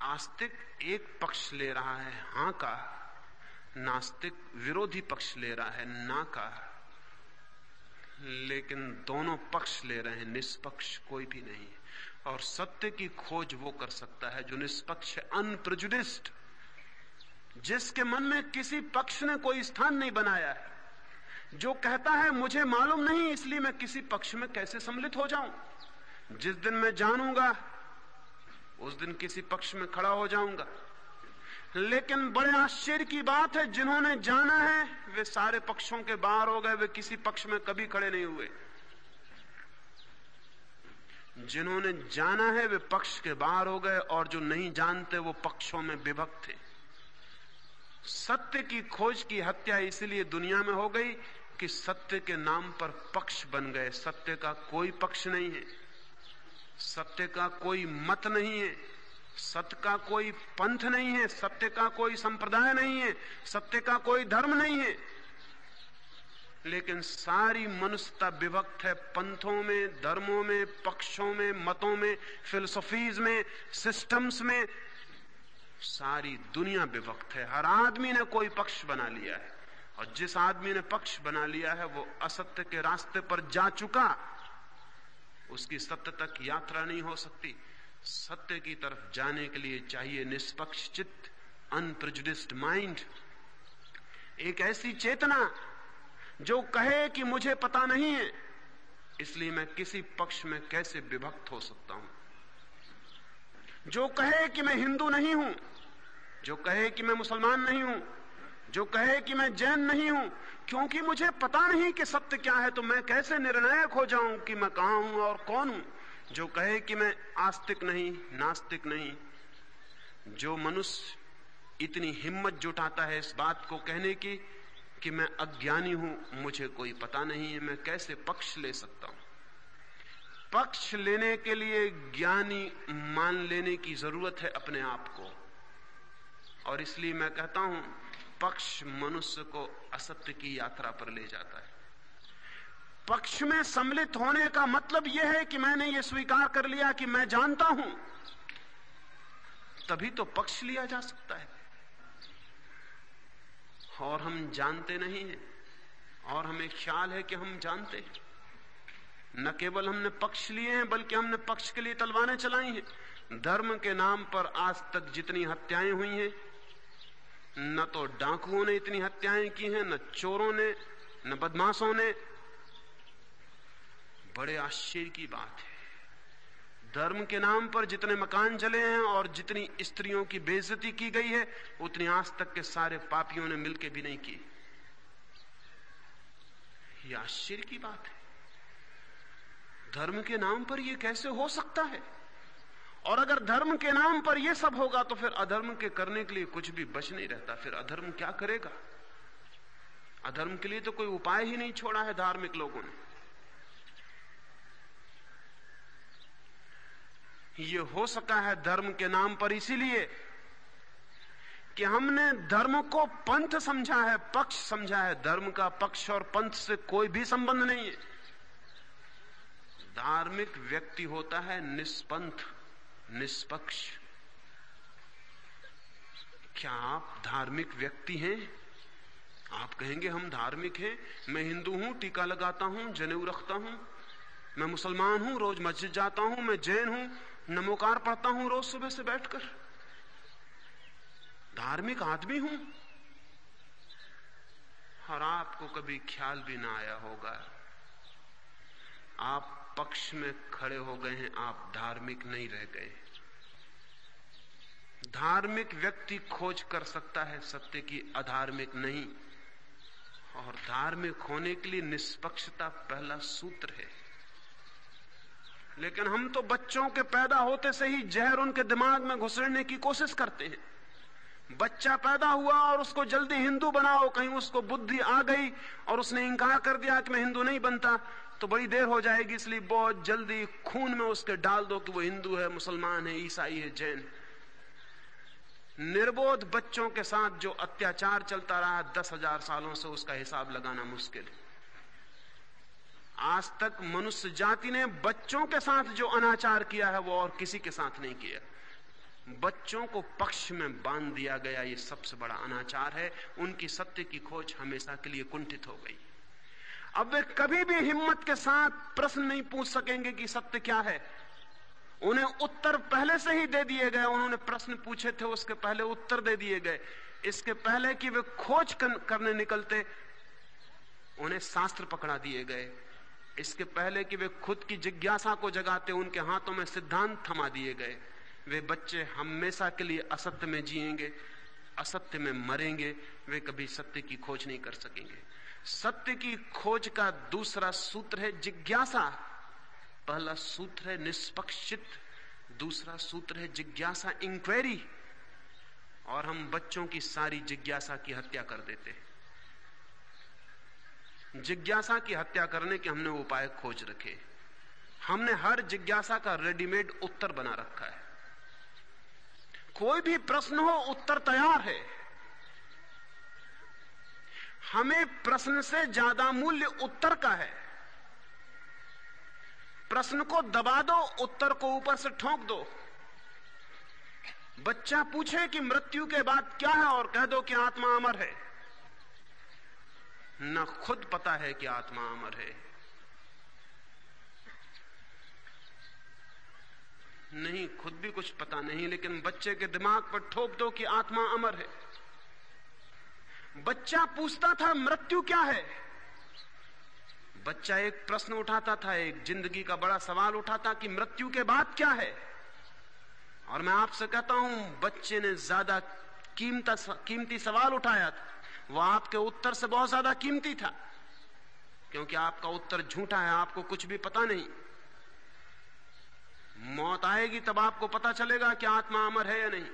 आस्तिक एक पक्ष ले रहा है, हाँ का, नास्तिक विरोधी पक्ष ले रहा है, ना का, लेकिन दोनों पक्ष ले रहे हैं, निष्पक्ष कोई भी नहीं और सत्य की खोज वो कर सकता है जो निष्पक्ष अनप्रजुडिस्ट जिसके मन में किसी पक्ष ने कोई स्थान नहीं बनाया है। जो कहता है, मुझे मालूम नहीं, इसलिए मैं किसी पक्ष में कैसे सम्मिलित हो जाऊँ? जिस दिन मैं जानूँगा, उस दिन किसी पक्ष में खड़ा हो जाऊँगा। लेकिन बड़े आश्चर्य की बात है, जिन्होंने जाना है, वे सारे पक्षों के बाहर हो गए, वे किसी पक्ष में कभी खड़े नहीं हुए। जिन्होंने जाना है, वे पक्ष के बाहर हो गए, और जो नहीं जानते, वो पक्षों में विभक्त थे। सत्य की खोज की हत्या इसलिए दुनिया में हो गई कि सत्य के नाम पर पक्ष बन गए। सत्य का कोई पक्ष नहीं है। सत्य का कोई मत नहीं है। सत्य का कोई पंथ नहीं है। सत्य का कोई संप्रदाय नहीं है। सत्य का कोई धर्म नहीं है। लेकिन सारी मनुष्यता विभक्त है पंथों में, धर्मों में, पक्षों में, मतों में, फिलोसफीज में, सिस्टम्स में। सारी दुनिया विभक्त है। हर आदमी ने कोई पक्ष बना लिया है। और जिस आदमी ने पक्ष बना लिया है, वो असत्य के रास्ते पर जा चुका। उसकी सत्य तक यात्रा नहीं हो सकती। सत्य की तरफ़ जाने के लिए चाहिए निष्पक्ष चित्त अनप्रजुडिस्ड माइंड एक ऐसी चेतना जो कहे कि मुझे पता नहीं है, इसलिए मैं किसी पक्ष में कैसे विभक्त हो सकता हूँ? जो कहे कि मैं हिंदू नहीं हूँ, जो कहे कि मैं मुसलमान नहीं हूँ जो कहे कि मैं जैन नहीं हूँ, क्योंकि मुझे पता नहीं कि सत्य क्या है तो मैं कैसे निर्णायक हो जाऊँ कि मैं कहा हूँ और कौन हूँ? जो कहे कि मैं आस्तिक नहीं, नास्तिक नहीं। जो मनुष्य इतनी हिम्मत जुटाता है इस बात को कहने की कि मैं अज्ञानी हूँ, मुझे कोई पता नहीं है, मैं कैसे पक्ष ले सकता हूँ? पक्ष लेने के लिए ज्ञानी मान लेने की ज़रूरत है अपने आप को। और इसलिए मैं कहता हूँ पक्ष मनुष्य को असत्य की यात्रा पर ले जाता है। पक्ष में सम्मिलित होने का मतलब यह है कि मैंने यह स्वीकार कर लिया कि मैं जानता हूँ। तभी तो पक्ष लिया जा सकता है। और हम जानते नहीं हैं, और हमें ख्याल है कि हम जानते हैं। न केवल हमने पक्ष लिए हैं, बल्कि हमने पक्ष के लिए तलवारें चलाई हैं। धर्म के नाम पर आज तक जितनी हत्याएँ हुई हैं न तो डाकुओं ने इतनी हत्याएँ की हैं, न चोरों ने, न बदमाशों ने। बड़े आश्चर्य की बात है। धर्म के नाम पर जितने मकान जले हैं और जितनी स्त्रियों की बेइज्जती की गई है, उतनी आज तक के सारे पापियों ने मिलकर भी नहीं की। यह आश्चर्य की बात है। धर्म के नाम पर यह कैसे हो सकता है? और अगर धर्म के नाम पर यह सब होगा तो फिर अधर्म के करने के लिए कुछ भी बच नहीं रहता। फिर अधर्म क्या करेगा? अधर्म के लिए तो कोई उपाय ही नहीं छोड़ा है धार्मिक लोगों ने। ये हो सका है धर्म के नाम पर इसीलिए कि हमने धर्म को पंथ समझा है, पक्ष समझा है। धर्म का पक्ष और पंथ से कोई भी संबंध नहीं है। धार्मिक व्यक्ति होता है निष्पंथ। निष्पक्ष। क्या आप धार्मिक व्यक्ति हैं? आप कहेंगे, हम धार्मिक हैं। मैं हिंदू हूँ, टीका लगाता हूँ, जनेऊ रखता हूँ। मैं मुसलमान हूँ, रोज मस्जिद जाता हूँ, मैं जैन हूँ, नमोकार पढ़ता हूँ रोज सुबह से बैठकर। धार्मिक आदमी हूँ। और आपको कभी ख्याल भी ना आया होगा। आप पक्ष में खड़े हो गए हैं, आप धार्मिक नहीं रह गए धार्मिक व्यक्ति खोज कर सकता है सत्य की, अधार्मिक नहीं। और धार्मिक होने के लिए निष्पक्षता पहला सूत्र है। लेकिन हम तो बच्चों के पैदा होते से ही जहर उनके दिमाग में घुसड़ने की कोशिश करते हैं। बच्चा पैदा हुआ और उसको जल्दी हिंदू बनाओ, कहीं उसको बुद्धि आ गई और उसने इंकार कर दिया कि मैं हिंदू नहीं बनता। तो बड़ी देर हो जाएगी, इसलिए बहुत जल्दी खून में उसके डाल दो कि वो हिंदू है, मुसलमान है, ईसाई है, जैन। निर्बोध बच्चों के साथ जो अत्याचार चलता रहा, दस हज़ार सालों से उसका हिसाब लगाना मुश्किल। आज तक मनुष्य जाति ने बच्चों के साथ जो अनाचार किया है, वो और किसी के साथ नहीं किया। बच्चों को पक्ष में बाँध दिया गया, ये सबसे बड़ा अनाचार है। उनकी सत्य की खोज हमेशा के लिए कुंठित हो गई। अब वे कभी भी हिम्मत के साथ प्रश्न नहीं पूछ सकेंगे कि सत्य क्या है। उन्हें उत्तर पहले से ही दे दिए गए, उन्होंने प्रश्न पूछे थे, उसके पहले उत्तर दे दिए गए। इसके पहले कि वे खोज करने निकलते, उन्हें शास्त्र पकड़ा दिए गए। इसके पहले कि वे खुद की जिज्ञासा को जगाते, उनके हाथों में सिद्धांत थमा दिए गए। वे बच्चे हमेशा के लिए असत्य में जिएँगे, असत्य में मरेंगे, वे कभी सत्य की खोज नहीं कर सकेंगे। सत्य की खोज का दूसरा सूत्र है जिज्ञासा। पहला सूत्र है निष्पक्षित, दूसरा सूत्र है जिज्ञासा इंक्वायरी और हम बच्चों की सारी जिज्ञासा की हत्या कर देते हैं। जिज्ञासा की हत्या करने के हमने उपाय खोज रखे। हमने हर जिज्ञासा का रेडीमेड उत्तर बना रखा है। कोई भी प्रश्न हो, उत्तर तैयार है। हमें प्रश्न से ज़्यादा मूल्य उत्तर का है। प्रश्न को दबा दो, उत्तर को ऊपर से ठोंक दो। बच्चा पूछे कि मृत्यु के बाद क्या है और कह दो कि आत्मा अमर है। न खुद पता है कि आत्मा अमर है। नहीं, खुद भी कुछ पता नहीं, लेकिन बच्चे के दिमाग पर ठोक दो कि आत्मा अमर है। बच्चा पूछता था, मृत्यु क्या है? बच्चा एक प्रश्न उठाता था, एक ज़िंदगी का बड़ा सवाल उठाता कि मृत्यु के बाद क्या है? और मैं आपसे कहता हूँ, बच्चे ने ज़्यादा कीमता सवाल उठाया था। वह आपके उत्तर से बहुत ज़्यादा कीमती था। क्योंकि आपका उत्तर झूठा है, आपको कुछ भी पता नहीं। मौत आएगी तब आपको पता चलेगा कि आत्मा अमर है या नहीं।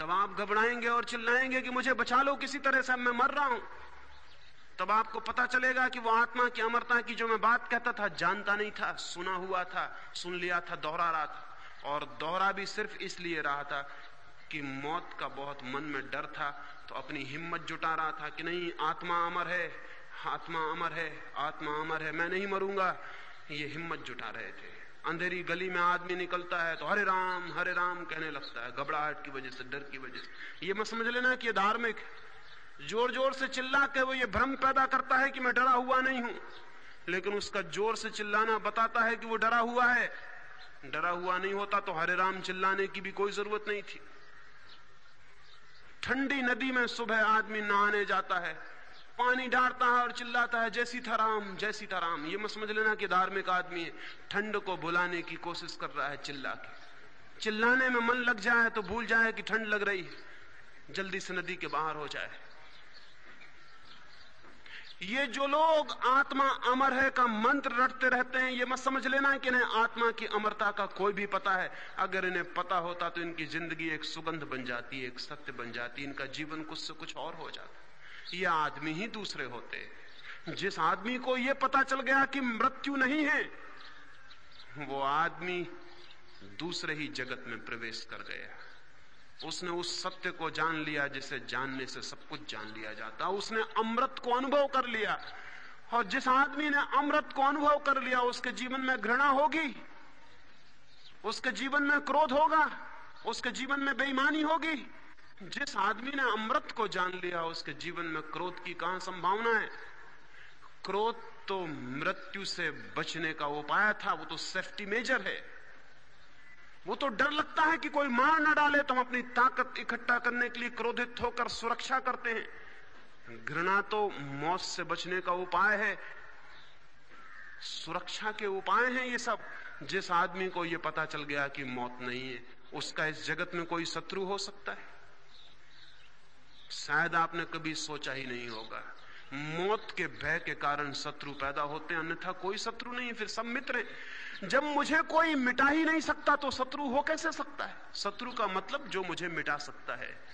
तब आप घबराएँगे और चिल्लाएँगे कि मुझे बचा लो, किसी तरह से मैं मर रहा हूँ। तब आपको पता चलेगा कि वो आत्मा की अमरता की जो मैं बात कहता था, जानता नहीं था, सुना हुआ था, सुन लिया था, दोहरा रहा था। और दोहरा भी सिर्फ़ इसलिए रहा था कि मौत का बहुत मन में डर था तो अपनी हिम्मत जुटा रहा था कि नहीं, आत्मा अमर है, आत्मा अमर है, आत्मा अमर है, मैं नहीं मरूँगा। ये हिम्मत जुटा रहे थे। अंधेरी गली में आदमी निकलता है तो हरे राम हरे राम कहने लगता है, घबराहट की वजह से, डर की वजह से। ये मत समझ लेना कि ये धार्मिक ज़ोर ज़ोर से चिल्ला के वो ये भ्रम पैदा करता है कि मैं डरा हुआ नहीं हूँ। लेकिन उसका ज़ोर से चिल्लाना बताता है कि वो डरा हुआ है। डरा हुआ नहीं होता तो हरे राम चिल्लाने की भी कोई ज़रूरत नहीं थी। ठंडी नदी में सुबह आदमी नहाने जाता है। पानी डालता है और चिल्लाता है, जैसी था राम जैसी था राम ये मत समझ लेना कि धार्मिक आदमी है ठंड को भुलाने की कोशिश कर रहा है चिल्ला के। चिल्लाने में मन लग जाए तो भूल जाए कि ठंड लग रही। है जल्दी से नदी के बाहर हो जाए। ये जो लोग आत्मा अमर है का मंत्र रटते रहते हैं, ये मत समझ लेना कि इन्हें आत्मा की अमरता का कोई भी पता है। अगर इन्हें पता होता तो इनकी ज़िंदगी एक सुगंध बन जाती, एक सत्य बन जाती, इनका जीवन कुछ से कुछ और हो जाता। ये आदमी ही दूसरे होते। जिस आदमी को यह पता चल गया कि मृत्यु नहीं है, वो आदमी दूसरे ही जगत में प्रवेश कर गया। उसने उस सत्य को जान लिया जिसे जानने से सब कुछ जान लिया जाता। उसने अमृत को अनुभव कर लिया। और जिस आदमी ने अमृत को अनुभव कर लिया, उसके जीवन में घृणा होगी, उसके जीवन में क्रोध होगा, उसके जीवन में बेईमानी होगी। जिस आदमी ने अमृत को जान लिया, उसके जीवन में क्रोध की कहाँ संभावना है? क्रोध तो मृत्यु से बचने का उपाय था, वो तो सेफ्टी मेजर है। वो तो डर लगता है कि कोई मार न डाले तो हम अपनी ताकत इकट्ठा करने के लिए क्रोधित होकर सुरक्षा करते हैं। घृणा तो मौत से बचने का उपाय है। सुरक्षा के उपाय हैं ये सब। जिस आदमी को ये पता चल गया कि मौत नहीं है, उसका इस जगत में कोई शत्रु हो सकता है। शायद आपने कभी सोचा ही नहीं होगा। मौत के भय के कारण शत्रु पैदा होते हैं, अन्यथा कोई शत्रु नहीं, फिर सब मित्र हैं। जब मुझे कोई मिटा ही नहीं सकता तो शत्रु हो कैसे सकता है? शत्रु का मतलब जो मुझे मिटा सकता है।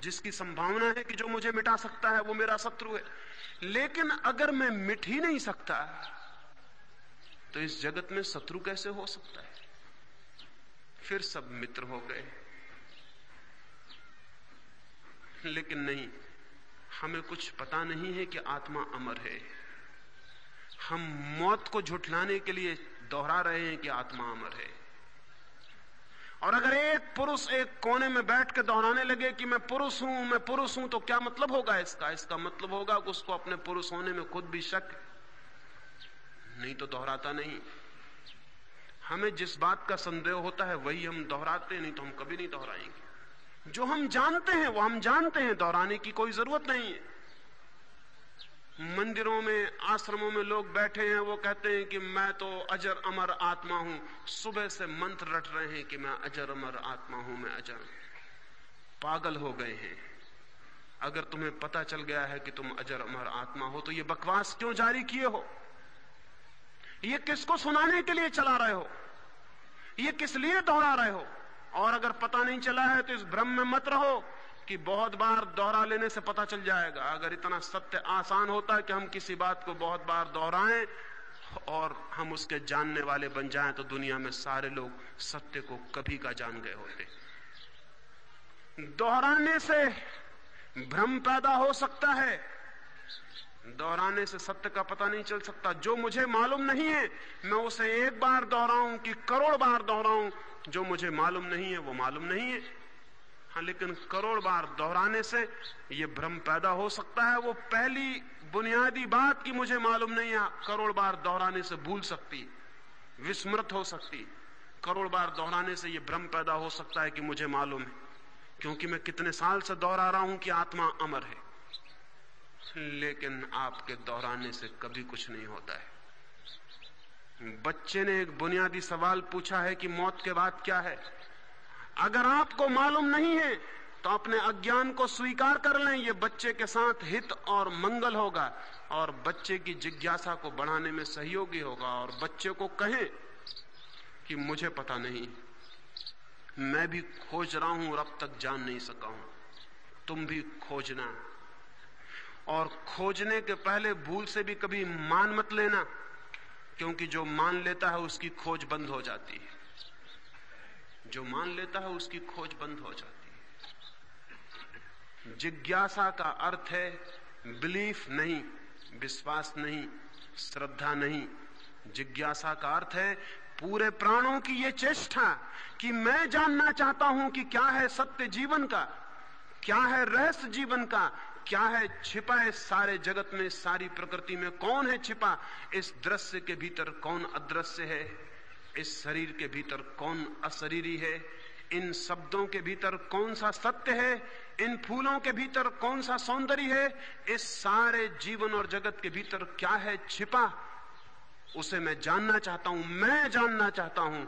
जिसकी संभावना है कि जो मुझे मिटा सकता है, वो मेरा शत्रु है। लेकिन अगर मैं मिट ही नहीं सकता तो इस जगत में शत्रु कैसे हो सकता है? फिर सब मित्र हो गए। लेकिन नहीं। हमें कुछ पता नहीं है कि आत्मा अमर है। हम मौत को झुठलाने के लिए दोहरा रहे हैं कि आत्मा अमर है। और अगर एक पुरुष एक कोने में बैठ के दोहराने लगे कि मैं पुरुष हूँ, मैं पुरुष हूँ तो क्या मतलब होगा इसका? इसका मतलब होगा कि उसको अपने पुरुष होने में खुद भी शक। नहीं तो दोहराता नहीं। हमें जिस बात का संदेह होता है, वही हम दोहराते नहीं तो हम कभी नहीं दोहराएँगे। जो हम जानते हैं, वो हम जानते हैं, दोहराने की कोई ज़रूरत नहीं है। मंदिरों में, आश्रमों में लोग बैठे हैं, वो कहते हैं कि मैं तो अजर अमर आत्मा हूँ। सुबह से मंत्र रट रहे हैं कि मैं अजर अमर आत्मा हूँ, मैं अजर पागल हो गए हैं। अगर तुम्हें पता चल गया है कि तुम अजर अमर आत्मा हो तो ये बकवास क्यों जारी किए हो? ये किसको सुनाने के लिए चला रहे हो? ये किस लिए दोहरा रहे हो? और अगर पता नहीं चला है तो इस भ्रम में मत रहो कि बहुत बार दोहरा लेने से पता चल जाएगा। अगर इतना सत्य आसान होता कि हम किसी बात को बहुत बार दोहराएँ और हम उसके जानने वाले बन जाएँ तो दुनिया में सारे लोग सत्य को कभी का जान गए होते। दोहराने से भ्रम पैदा हो सकता है। दोहराने से सत्य का पता नहीं चल सकता। जो मुझे मालूम नहीं है, मैं उसे एक बार दोहराऊं कि करोड़ बार दोहराऊं जो मुझे मालूम नहीं है, वो मालूम नहीं है। हाँ लेकिन करोड़ बार दोहराने से ये भ्रम पैदा हो सकता है। वो पहली बुनियादी बात की मुझे मालूम नहीं है, करोड़ बार दोहराने से भूल सकती, विस्मृत हो सकती। करोड़ बार दोहराने से ये भ्रम पैदा हो सकता है कि मुझे मालूम है, क्योंकि मैं कितने साल से दोहरा रहा हूँ कि आत्मा अमर है। लेकिन आपके दोहराने से कभी कुछ नहीं होता है। बच्चे ने एक बुनियादी सवाल पूछा है कि मौत के बाद क्या है? अगर आपको मालूम नहीं है तो अपने अज्ञान को स्वीकार कर लें। ये बच्चे के साथ हित और मंगल होगा और बच्चे की जिज्ञासा को बढ़ाने में सहयोगी होगा। और बच्चे को कहें कि मुझे पता नहीं, मैं भी खोज रहा हूँ और अब तक जान नहीं सका हूँ। तुम भी खोजना। और खोजने के पहले भूल से भी कभी मान मत लेना। क्योंकि जो मान लेता है उसकी खोज बंद हो जाती है। जो मान लेता है उसकी खोज बंद हो जाती है। जिज्ञासा का अर्थ है बिलीफ नहीं, विश्वास नहीं, श्रद्धा नहीं। जिज्ञासा का अर्थ है पूरे प्राणों की यह चेष्टा कि मैं जानना चाहता हूँ कि क्या है सत्य जीवन का, क्या है रहस्य जीवन का क्या है छिपा है सारे जगत में, सारी प्रकृति में? कौन है छिपा? इस दृश्य के भीतर कौन अदृश्य है? इस शरीर के भीतर कौन अशरीरी है? इन शब्दों के भीतर कौन सा सत्य है? इन फूलों के भीतर कौन सा सौंदर्य है? इस सारे जीवन और जगत के भीतर क्या है छिपा? उसे मैं जानना चाहता हूँ, मैं जानना चाहता हूँ।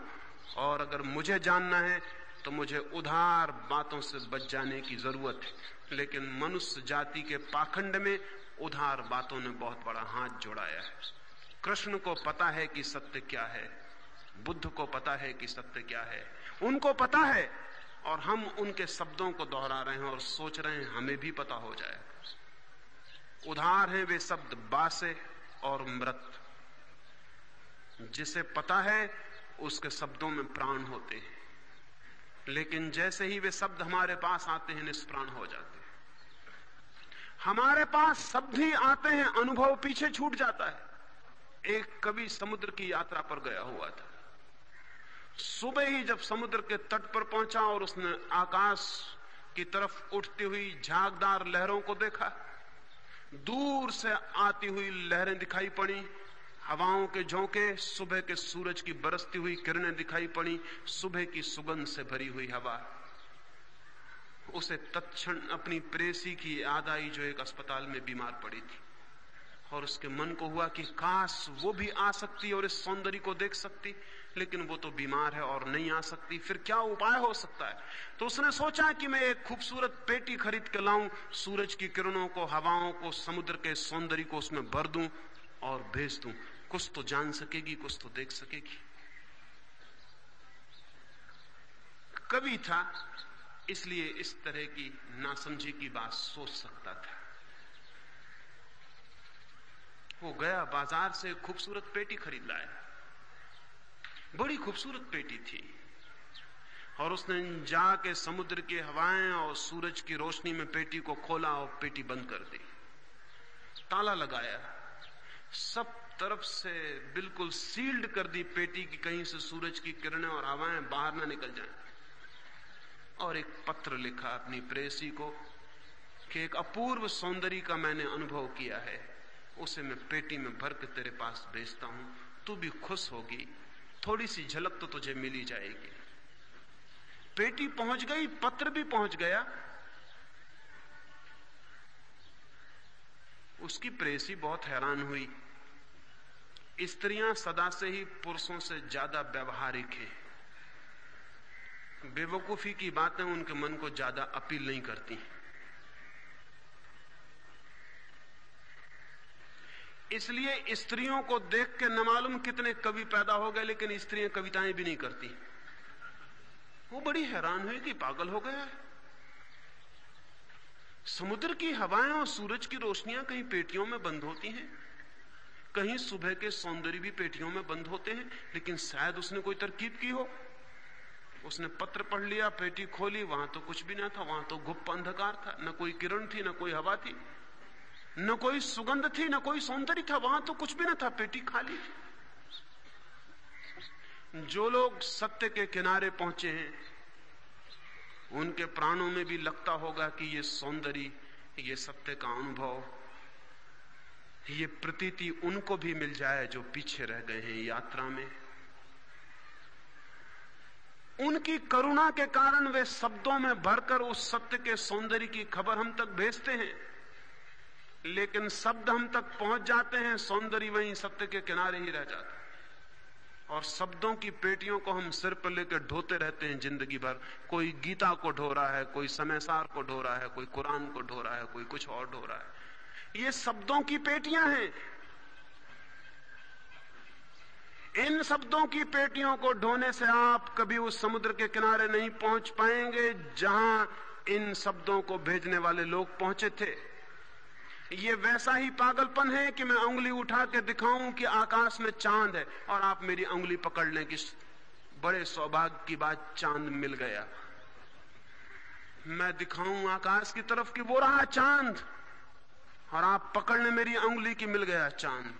और अगर मुझे जानना है तो मुझे उधार बातों से बच जाने की ज़रूरत है। लेकिन मनुष्य जाति के पाखंड में उधार बातों ने बहुत बड़ा हाथ जोड़ाया है। कृष्ण को पता है कि सत्य क्या है, बुद्ध को पता है कि सत्य क्या है, उनको पता है और हम उनके शब्दों को दोहरा रहे हैं और सोच रहे हैं, हमें भी पता हो जाए। उधार है वे शब्द बासे और मृत। जिसे पता है, उसके शब्दों में प्राण होते हैं। लेकिन जैसे ही वे शब्द हमारे पास आते हैं, निष्प्राण हो जाते हमारे पास ही आते हैं, अनुभव पीछे छूट जाता है। एक कवि समुद्र की यात्रा पर गया हुआ था। सुबह ही जब समुद्र के तट पर पहुँचा और उसने आकाश की तरफ़ उठती हुई झागदार लहरों को देखा, दूर से आती हुई लहरें दिखाई पड़ी, हवाओं के झोंके, सुबह के सूरज की बरसती हुई किरणें दिखाई पड़ी, सुबह की सुगंध से भरी हुई हवा। उसे तत्क्षण अपनी प्रेसी की याद आई जो एक अस्पताल में बीमार पड़ी थी। और उसके मन को हुआ कि काश वो भी आ सकती और इस सौंदर्य को देख सकती, लेकिन वो तो बीमार है और नहीं आ सकती। फिर क्या उपाय हो सकता है? तो उसने सोचा कि मैं एक खूबसूरत पेटी खरीद के लाऊं, सूरज की किरणों को, हवाओं को, समुद्र के सौंदर्य को उसमें भर दूँ और भेज दूँ। कुछ तो जान सकेगी, कुछ तो देख सकेगी। कभी था इसलिए इस तरह की नासमझी की बात सोच सकता था। वो गया बाज़ार से खूबसूरत पेटी खरीद लाया। बड़ी खूबसूरत पेटी थी। और उसने जाके समुद्र की हवाएँ और सूरज की रोशनी में पेटी को खोला और पेटी बंद कर दी। ताला लगाया। सब तरफ़ से बिल्कुल सील्ड कर दी पेटी की कहीं से सूरज की किरणें और हवाएँ बाहर ना निकल जाएँ। और एक पत्र लिखा अपनी प्रेसी को कि एक अपूर्व सौंदर्य का मैंने अनुभव किया है। उसे मैं पेटी में भर के तेरे पास भेजता हूँ। तू भी खुश होगी। थोड़ी सी झलक तो तुझे मिली जाएगी। पेटी पहुँच गई, पत्र भी पहुँच गया। उसकी प्रेसी बहुत हैरान हुई। स्त्रियाँ सदा से ही पुरुषों से ज़्यादा व्यवहारिक है। बेवकूफ़ी की बातें उनके मन को ज़्यादा अपील नहीं करती। इसलिए स्त्रियों को देख के न मालूम कितने कवि पैदा हो गए, लेकिन स्त्रियाँ कविताएँ भी नहीं करती। वो बड़ी हैरान हुई कि पागल हो गया समुद्र की हवाएँ और सूरज की रोशनियाँ कहीं पेटियों में बंद होती हैं। कहीं सुबह के सौंदर्य भी पेटियों में बंद होते हैं, लेकिन शायद उसने कोई तरकीब की हो। उसने पत्र पढ़ लिया, पेटी खोली, वहाँ तो कुछ भी ना था, वहाँ तो गुप्त अंधकार था, न कोई किरण थी, न कोई हवा थी, न कोई सुगंध थी, न कोई सौंदर्य था, वहाँ तो कुछ भी ना था, पेटी खाली थी। जो लोग सत्य के किनारे पहुँचे हैं, उनके प्राणों में भी लगता होगा कि ये सौंदर्य, ये सत्य का अनुभव, ये प्रतीति उनको भी मिल जाए जो पीछे रह गए हैं यात्रा में। उनकी करुणा के कारण वे शब्दों में भरकर उस सत्य के सौंदर्य की खबर हम तक भेजते हैं। लेकिन शब्द हम तक पहुँच जाते हैं, सौंदर्य वहीं सत्य के किनारे ही रह जाता है। और शब्दों की पेटियों को हम सिर पर लेकर ढोते रहते हैं ज़िंदगी भर। कोई गीता को ढो रहा है, कोई समयसार को ढो रहा है, कोई कुरान को ढो रहा है, कोई कुछ और ढो रहा है। ये शब्दों की पेटियाँ हैं इन शब्दों की पेटियों को ढोने से आप कभी उस समुद्र के किनारे नहीं पहुँच पाएँगे, जहाँ इन शब्दों को भेजने वाले लोग पहुँचे थे। ये वैसा ही पागलपन है कि मैं उंगली उठा के दिखाऊँ कि आकाश में चाँद है और आप मेरी उंगली पकड़ लें कि बड़े सौभाग्य की बात चाँद मिल गया। मैं दिखाऊँ आकाश की तरफ़ कि वो रहा चाँद और आप पकड़ लें मेरी उंगली की मिल गया चाँद।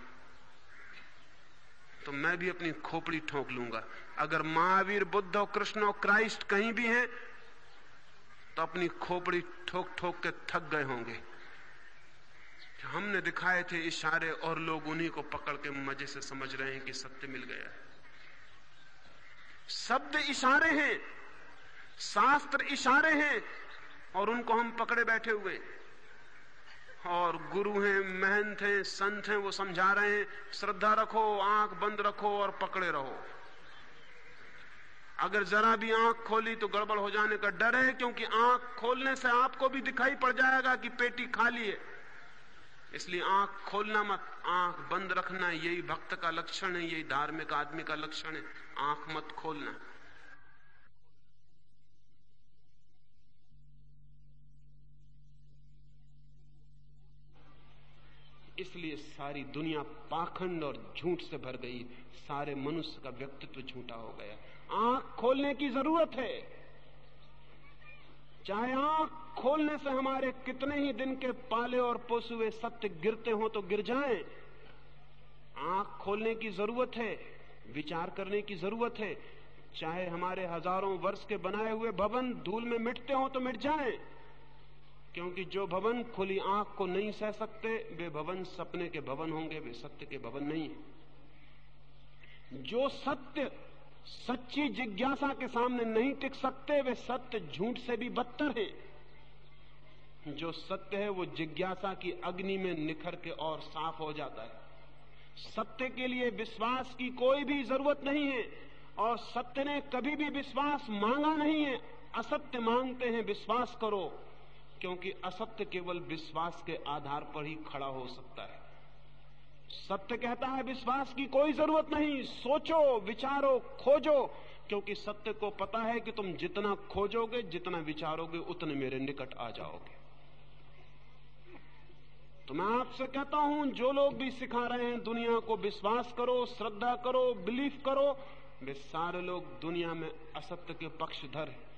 तो मैं भी अपनी खोपड़ी ठोक लूँगा। अगर महावीर, बुद्ध और कृष्ण और क्राइस्ट कहीं भी हैं तो अपनी खोपड़ी ठोक ठोक के थक गए होंगे। हमने दिखाए थे इशारे और लोग उन्हीं को पकड़ के मज़े से समझ रहे हैं कि सत्य मिल गया। है शब्द इशारे हैं, शास्त्र इशारे हैं और उनको हम पकड़े बैठे हुए। हैं और गुरु हैं महंत हैं संत हैं, वो समझा रहे हैं, श्रद्धा रखो, आँख बंद रखो और पकड़े रहो। अगर जरा भी आँख खोली तो गड़बड़ हो जाने का डर है, क्योंकि आँख खोलने से आपको भी दिखाई पड़ जाएगा कि पेटी खाली है। इसलिए आँख खोलना मत, आँख बंद रखना यही भक्त का लक्षण है, यही धार्मिक आदमी का लक्षण है। आँख मत खोलना। इसलिए सारी दुनिया पाखंड और झूठ से भर गई, सारे मनुष्य का व्यक्तित्व झूठा हो गया। आँख खोलने की ज़रूरत है। चाहे आँख खोलने से हमारे कितने ही दिन के पाले और पोसे हुए सत्य गिरते हो तो गिर जाएँ। आँख खोलने की ज़रूरत है, विचार करने की ज़रूरत है। चाहे हमारे हज़ारों वर्ष के बनाए हुए भवन धूल में मिटते हो तो मिट जाएँ। क्योंकि जो भवन खुली आँख को नहीं सह सकते, वे भवन सपने के भवन होंगे, वे सत्य के भवन नहीं है। जो सत्य सच्ची जिज्ञासा के सामने नहीं टिक सकते, वे सत्य झूठ से भी बदतर है। जो सत्य है, वो जिज्ञासा की अग्नि में निखर के और साफ़ हो जाता है। सत्य के लिए विश्वास की कोई भी ज़रूरत नहीं है, और सत्य ने कभी भी विश्वास मांगा नहीं है। असत्य मांगते हैं, विश्वास करो। क्योंकि असत्य केवल विश्वास के आधार पर ही खड़ा हो सकता है। सत्य कहता है, विश्वास की कोई ज़रूरत नहीं। सोचो, विचारो, खोजो, क्योंकि सत्य को पता है कि तुम जितना खोजोगे, जितना विचारोगे, उतने मेरे निकट आ जाओगे। तो मैं आपसे कहता हूँ, जो लोग भी सिखा रहे हैं, दुनिया को विश्वास करो, श्रद्धा करो बिलीफ करो, वे सारे लोग दुनिया में असत्य के पक्षधर हैं।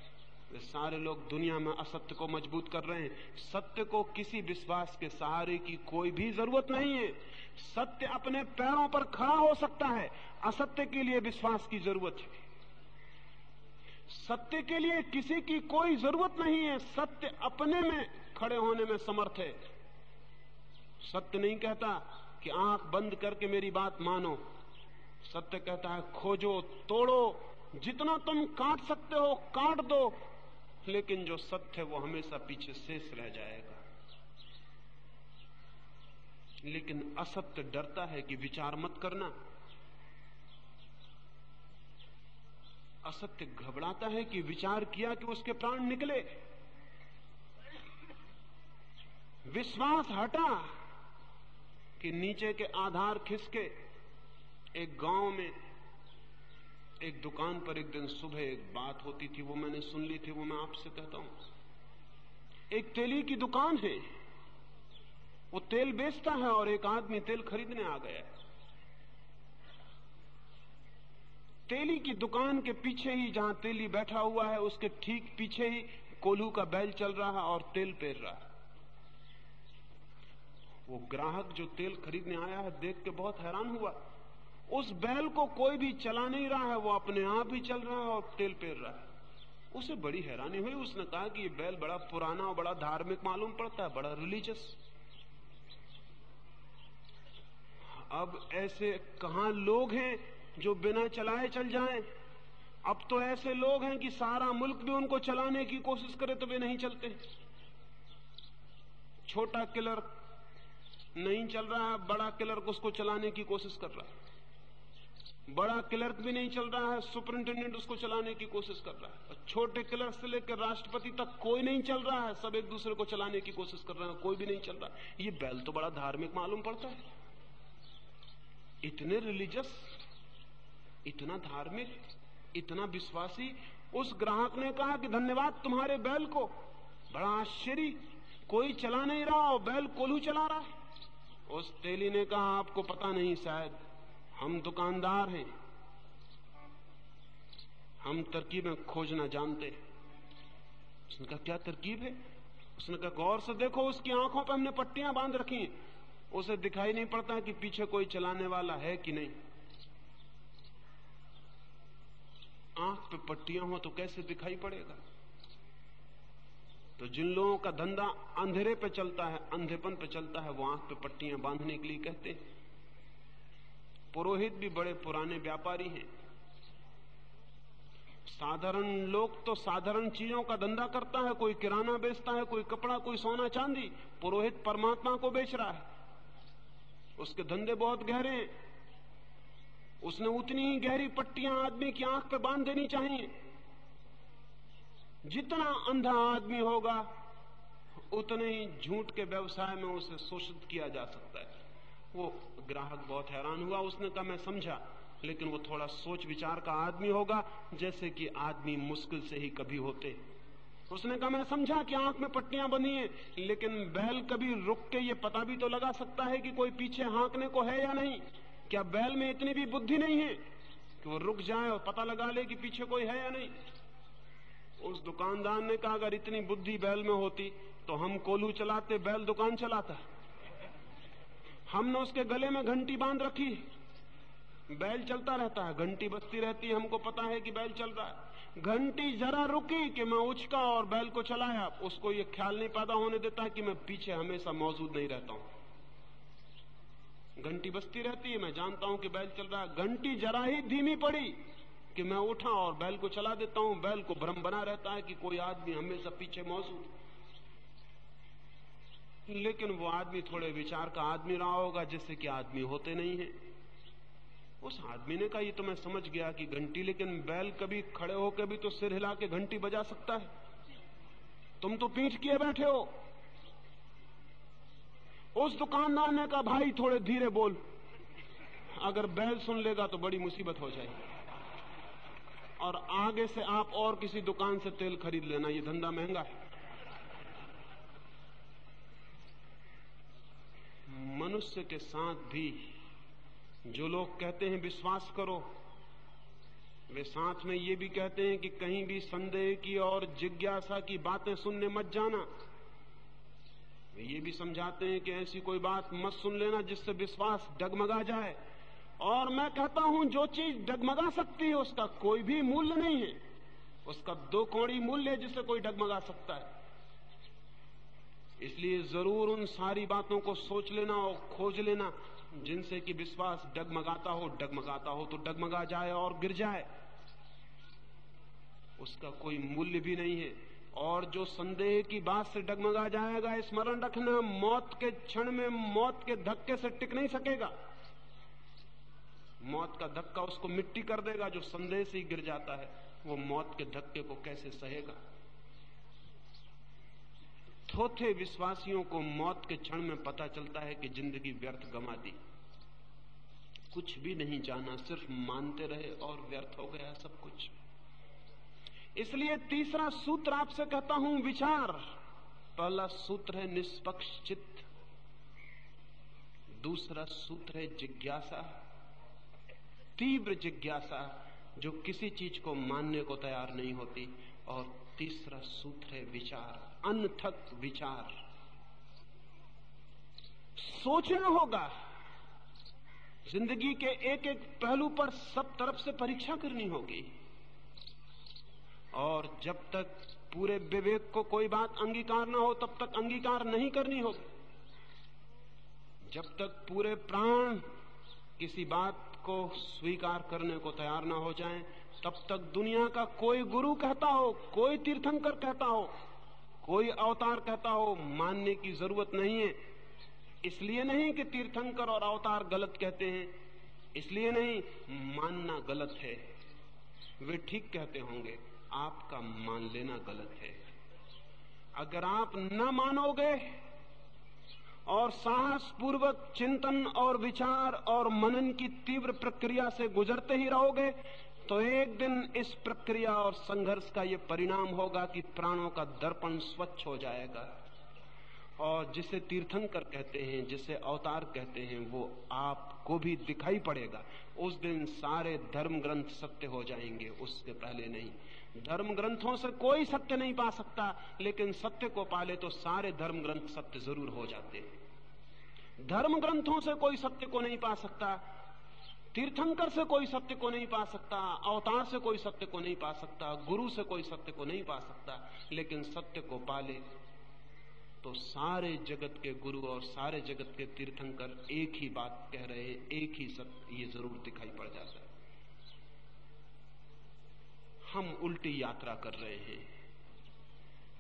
सारे लोग दुनिया में असत्य को मज़बूत कर रहे हैं। सत्य को किसी विश्वास के सहारे की कोई भी ज़रूरत नहीं है। सत्य अपने पैरों पर खड़ा हो सकता है। असत्य के लिए विश्वास की ज़रूरत है। सत्य के लिए किसी की कोई ज़रूरत नहीं है। सत्य अपने में खड़े होने में समर्थ है। सत्य नहीं कहता कि आँख बंद करके मेरी बात मानो। सत्य कहता है, खोजो, तोड़ो। जितना तुम काट सकते हो, काट दो। लेकिन जो सत्य है, वो हमेशा पीछे शेष रह जाएगा। लेकिन असत्य डरता है कि विचार मत करना। असत्य घबराता है कि विचार किया कि उसके प्राण निकले। विश्वास हटा कि नीचे के आधार खिसके एक गाँव में एक दुकान पर एक दिन सुबह एक बात होती थी, वो मैंने सुन ली थी, वो मैं आपसे कहता हूँ। एक तेली की दुकान है। वो तेल बेचता है और एक आदमी तेल खरीदने आ गया है। तेली की दुकान के पीछे ही जहाँ तेली बैठा हुआ है, उसके ठीक पीछे ही कोल्हू का बैल चल रहा है और तेल पेर रहा है। वो ग्राहक जो तेल खरीदने आया है, देख के बहुत हैरान हुआ। उस बैल को कोई भी चला नहीं रहा है, वो अपने आप ही चल रहा है और तेल पेर रहा है। उसे बड़ी हैरानी हुई, उसने कहा कि ये बैल बड़ा पुराना और बड़ा धार्मिक मालूम पड़ता है, बड़ा रिलीजियस अब ऐसे कहा लोग हैं जो बिना चलाए चल जाएँ? अब तो ऐसे लोग हैं कि सारा मुल्क भी उनको चलाने की कोशिश करे तो वे नहीं चलते। छोटा किलर नहीं चल रहा है बड़ा क्लर्क उसको चलाने की कोशिश कर रहा है। बड़ा क्लर्क भी नहीं चल रहा है, सुपरिंटेंडेंट उसको चलाने की कोशिश कर रहा है। छोटे क्लर्क से लेकर राष्ट्रपति तक कोई नहीं चल रहा है, सब एक दूसरे को चलाने की कोशिश कर रहे हैं, कोई भी नहीं चल रहा ये बैल तो बड़ा धार्मिक मालूम पड़ता है। इतने रिलीजियस इतना धार्मिक, इतना विश्वासी, उस ग्राहक ने कहा कि धन्यवाद तुम्हारे बैल को। बड़ा आश्चर्य, कोई चला नहीं रहा और बैल कोल्हू चला रहा है। उस तेली ने कहा, आपको पता नहीं शायद हम दुकानदार हैं। हम तरकीबें खोजना जानते उसने कहा क्या तरकीब है? उसने कहा, गौर से देखो, उसकी आँखों पर हमने पट्टियाँ बाँध रखी हैं। उसे दिखाई नहीं पड़ता कि पीछे कोई चलाने वाला है कि नहीं। आँख पे पट्टियाँ हो तो कैसे दिखाई पड़ेगा? तो जिन लोगों का धंधा अंधेरे पे चलता है, अंधेपन पे चलता है, वो आँख पे पट्टियाँ बांधने के लिए कहते हैं। पुरोहित भी बड़े पुराने व्यापारी हैं। साधारण लोग तो साधारण चीज़ों का धंधा करता है, कोई किराना बेचता है, कोई कपड़ा, कोई सोना चांदी। पुरोहित परमात्मा को बेच रहा है। उसके धंधे बहुत गहरे हैं। उसने उतनी ही गहरी पट्टियाँ आदमी की आँख पे बाँध देनी चाहिए। जितना अंधा आदमी होगा, उतने ही झूठ के व्यवसाय में उसे शोषित किया जा सकता है। वो ग्राहक बहुत हैरान हुआ, उसने कहा, मैं समझा, लेकिन वो थोड़ा सोच विचार का आदमी होगा, जैसे कि आदमी मुश्किल से ही कभी होते। उसने कहा, मैं समझा कि आँख में पट्टियाँ बनी है, लेकिन बैल कभी रुक के ये पता भी तो लगा सकता है कि कोई पीछे हाँकने को है या नहीं। क्या बैल में इतनी भी बुद्धि नहीं है कि वो रुक जाए और पता लगा ले कि पीछे कोई है या नहीं? उस दुकानदार ने कहा, अगर इतनी बुद्धि बैल में होती तो हम कोलू चलाते, बैल दुकान चलाता। हमने उसके गले में घंटी बाँध रखी। बैल चलता रहता है, घंटी बजती रहती है, हमको पता है कि बैल चल रहा है। घंटी जरा रुकी कि मैं उचका और बैल को चलाया। उसको ये ख्याल नहीं पैदा होने देता कि मैं पीछे हमेशा मौजूद नहीं रहता हूँ। घंटी बजती रहती है, मैं जानता हूँ कि बैल चल रहा है। घंटी जरा ही धीमी पड़ी कि मैं उठा और बैल को चला देता हूँ। बैल को भ्रम बना रहता है कि कोई आदमी हमेशा पीछे मौजूद। लेकिन वो आदमी थोड़े विचार का आदमी रहा होगा, जिससे कि आदमी होते नहीं है। उस आदमी ने कहा, ये तो मैं समझ गया कि घंटी, लेकिन बैल कभी खड़े होकर भी तो सिर हिला के घंटी बजा सकता है। तुम तो पीठ किए बैठे हो। उस दुकानदार ने कहा, भाई, थोड़े धीरे बोल। अगर बैल सुन लेगा तो बड़ी मुसीबत हो जाएगी। और आगे से आप और किसी दुकान से तेल खरीद लेना, ये धंधा महँगा है। मनुष्य के साथ भी जो लोग कहते हैं विश्वास करो, वे साथ में ये भी कहते हैं कि कहीं भी संदेह की और जिज्ञासा की बातें सुनने मत जाना। वे ये भी समझाते हैं कि ऐसी कोई बात मत सुन लेना जिससे विश्वास डगमगा जाए। और मैं कहता हूँ, जो चीज़ डगमगा सकती है, उसका कोई भी मूल्य नहीं है। उसका दो कौड़ी मूल्य है जिससे कोई डगमगा सकता है। इसलिए ज़रूर उन सारी बातों को सोच लेना और खोज लेना, जिनसे कि विश्वास डगमगाता हो डगमगाता हो तो डगमगा जाए और गिर जाए। उसका कोई मूल्य भी नहीं है। और जो संदेह की बात से डगमगा जाएगा, स्मरण रखना, मौत के क्षण में मौत के धक्के से टिक नहीं सकेगा। मौत का धक्का उसको मिट्टी कर देगा, जो संदेह से ही गिर जाता है, वो मौत के धक्के को कैसे सहेगा? थोथे विश्वासियों को मौत के क्षण में पता चलता है कि ज़िंदगी व्यर्थ गमा दी। कुछ भी नहीं जाना, सिर्फ़ मानते रहे और व्यर्थ हो गया सब कुछ। इसलिए तीसरा सूत्र आपसे कहता हूँ, विचार। पहला सूत्र है निष्पक्ष चित्त। दूसरा सूत्र है जिज्ञासा। तीव्र जिज्ञासा, जो किसी चीज़ को मानने को तैयार नहीं होती। और तीसरा सूत्र है विचार। अनथक विचार। सोचना होगा ज़िंदगी के एक एक पहलू पर सब तरफ़ से परीक्षा करनी होगी। और जब तक पूरे विवेक को कोई बात अंगीकार ना हो तब तक अंगीकार नहीं करनी होगी। जब तक पूरे प्राण किसी बात को स्वीकार करने को तैयार ना हो जाएँ, तब तक दुनिया का कोई गुरु कहता हो कोई तीर्थंकर कहता हो कोई अवतार कहता हो, मानने की ज़रूरत नहीं है। इसलिए नहीं कि तीर्थंकर और अवतार गलत कहते हैं। इसलिए नहीं, मानना गलत है। वे ठीक कहते होंगे, आपका मान लेना गलत है। अगर आप न मानोगे, और साहस पूर्वक चिंतन और विचार और मनन की तीव्र प्रक्रिया से गुजरते ही रहोगे तो एक दिन इस प्रक्रिया और संघर्ष का यह परिणाम होगा कि प्राणों का दर्पण स्वच्छ हो जाएगा। और जिसे तीर्थंकर कहते हैं, जिसे अवतार कहते हैं, वो आपको भी दिखाई पड़ेगा। उस दिन सारे धर्म ग्रंथ सत्य हो जाएँगे उसके पहले नहीं। धर्म ग्रंथों से कोई सत्य नहीं पा सकता, लेकिन सत्य को पाले तो सारे धर्म ग्रंथ सत्य ज़रूर हो जाते हैं। धर्म ग्रंथों से कोई सत्य को नहीं पा सकता तीर्थंकर से कोई सत्य को नहीं पा सकता, अवतार से कोई सत्य को नहीं पा सकता, गुरु से कोई सत्य को नहीं पा सकता, लेकिन सत्य को पाले तो सारे जगत के गुरु और सारे जगत के तीर्थंकर एक ही बात कह रहे हैं, एक ही सत्य, ये ज़रूर दिखाई पड़ जाता है। हम उल्टी यात्रा कर रहे हैं,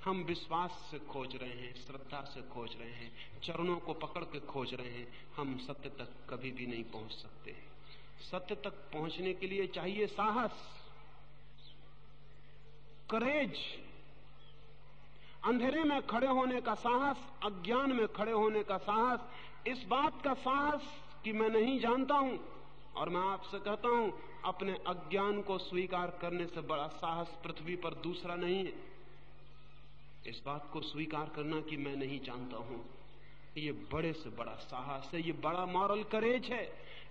हम विश्वास से खोज रहे हैं, श्रद्धा से खोज रहे हैं, चरणों को पकड़ के खोज रहे हैं, हम सत्य तक कभी भी नहीं पहुँच सकते। सत्य तक पहुँचने के लिए चाहिए साहस करेज अंधेरे में खड़े होने का साहस, अज्ञान में खड़े होने का साहस, इस बात का साहस कि मैं नहीं जानता हूँ और मैं आपसे कहता हूँ, अपने अज्ञान को स्वीकार करने से बड़ा साहस पृथ्वी पर दूसरा नहीं है। इस बात को स्वीकार करना कि मैं नहीं जानता हूँ। ये बड़े से बड़ा साहस है, ये बड़ा मॉरल करेज है।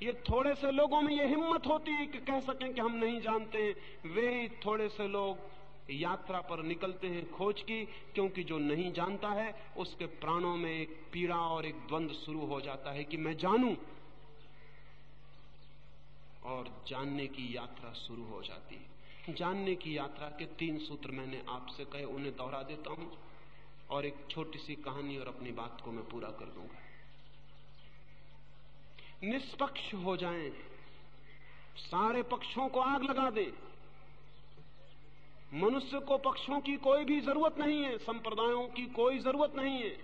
ये थोड़े से लोगों में ये हिम्मत होती है कि कह सकें कि हम नहीं जानते हैं। वे थोड़े से लोग यात्रा पर निकलते हैं खोज की, क्योंकि जो नहीं जानता है, उसके प्राणों में एक पीड़ा और एक द्वंद्व शुरू हो जाता है कि मैं जानूं। और जानने की यात्रा शुरू हो जाती है। जानने की यात्रा के तीन सूत्र मैंने आपसे कहे, उन्हें दोहरा देता हूँ। और एक छोटी सी कहानी और अपनी बात को मैं पूरा कर दूँगा। निष्पक्ष हो जाएँ, सारे पक्षों को आग लगा दें। मनुष्य को पक्षों की कोई भी ज़रूरत नहीं है संप्रदायों की कोई ज़रूरत नहीं है।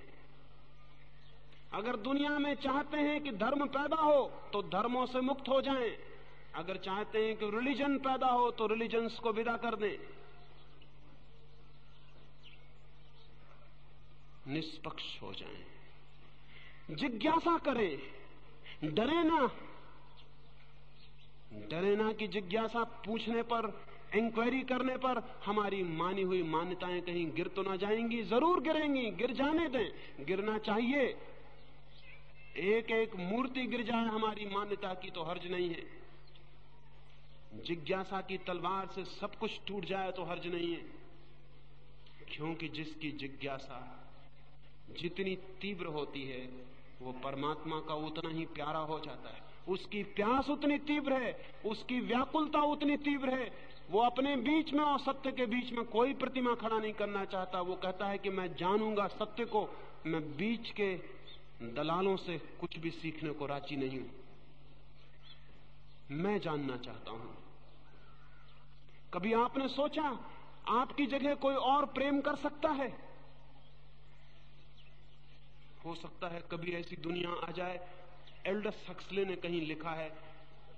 अगर दुनिया में चाहते हैं कि धर्म पैदा हो तो धर्मों से मुक्त हो जाएँ, अगर चाहते हैं कि रिलीजन पैदा हो तो रिलीजन्स को विदा कर दें। निष्पक्ष हो जाएँ, जिज्ञासा करें। डरे ना। डरे ना कि जिज्ञासा पूछने पर इंक्वायरी करने पर हमारी मानी हुई मान्यताएँ कहीं गिर तो ना जाएँगी। ज़रूर गिरेंगी। गिर जाने दें। गिरना चाहिए। एक एक मूर्ति गिर जाए हमारी मान्यता की तो हर्ज नहीं है। जिज्ञासा की तलवार से सब कुछ टूट जाए तो हर्ज नहीं है। क्योंकि जिसकी जिज्ञासा जितनी तीव्र होती है, वो परमात्मा का उतना ही प्यारा हो जाता है। उसकी प्यास उतनी तीव्र है, उसकी व्याकुलता उतनी तीव्र है। वो अपने बीच में और सत्य के बीच में कोई प्रतिमा खड़ा नहीं करना चाहता। वो कहता है कि मैं जानूँगा सत्य को, मैं बीच के दलालों से कुछ भी सीखने को राज़ी नहीं हूँ। मैं जानना चाहता हूँ। कभी आपने सोचा, आपकी जगह कोई और प्रेम कर सकता है? हो सकता है कभी ऐसी दुनिया आ जाए। एल्डस हक्सले ने कहीं लिखा है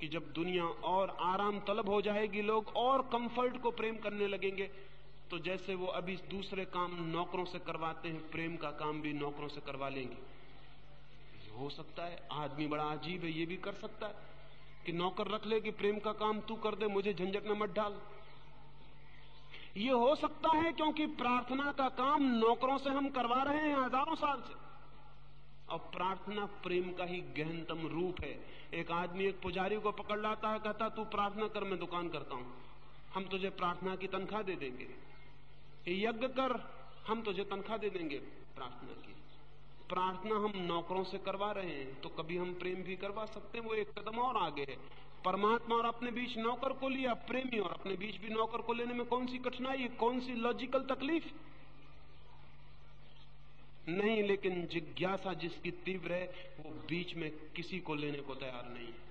कि जब दुनिया और आराम तलब हो जाएगी, लोग और कंफर्ट को प्रेम करने लगेंगे। तो जैसे वो अभी दूसरे काम नौकरों से करवाते हैं, प्रेम का काम भी नौकरों से करवा लेंगे। हो सकता है, आदमी बड़ा अजीब है, ये भी कर सकता है कि नौकर रख ले कि प्रेम का काम तू कर दे, मुझे झंझट में मत डाल। ये हो सकता है क्योंकि प्रार्थना का काम नौकरों से हम करवा रहे हैं हज़ारों साल से। और प्रार्थना प्रेम का ही गहनतम रूप है। एक आदमी एक पुजारी को पकड़ लाता है, कहता, तू प्रार्थना कर, मैं दुकान करता हूँ। हम तुझे प्रार्थना की तनख्वाह दे देंगे। यज्ञ कर, हम तुझे तनख्वाह दे देंगे। प्रार्थना की। प्रार्थना हम नौकरों से करवा रहे हैं तो कभी हम प्रेम भी करवा सकते हैं, वो एक कदम और आगे है। परमात्मा और अपने बीच नौकर को लिया, प्रेमी और अपने बीच भी नौकर को लेने में कौन सी कठिनाई, कौन सी लॉजिकल तकलीफ़? नहीं, लेकिन जिज्ञासा जिसकी तीव्र है, वो बीच में किसी को लेने को तैयार नहीं है।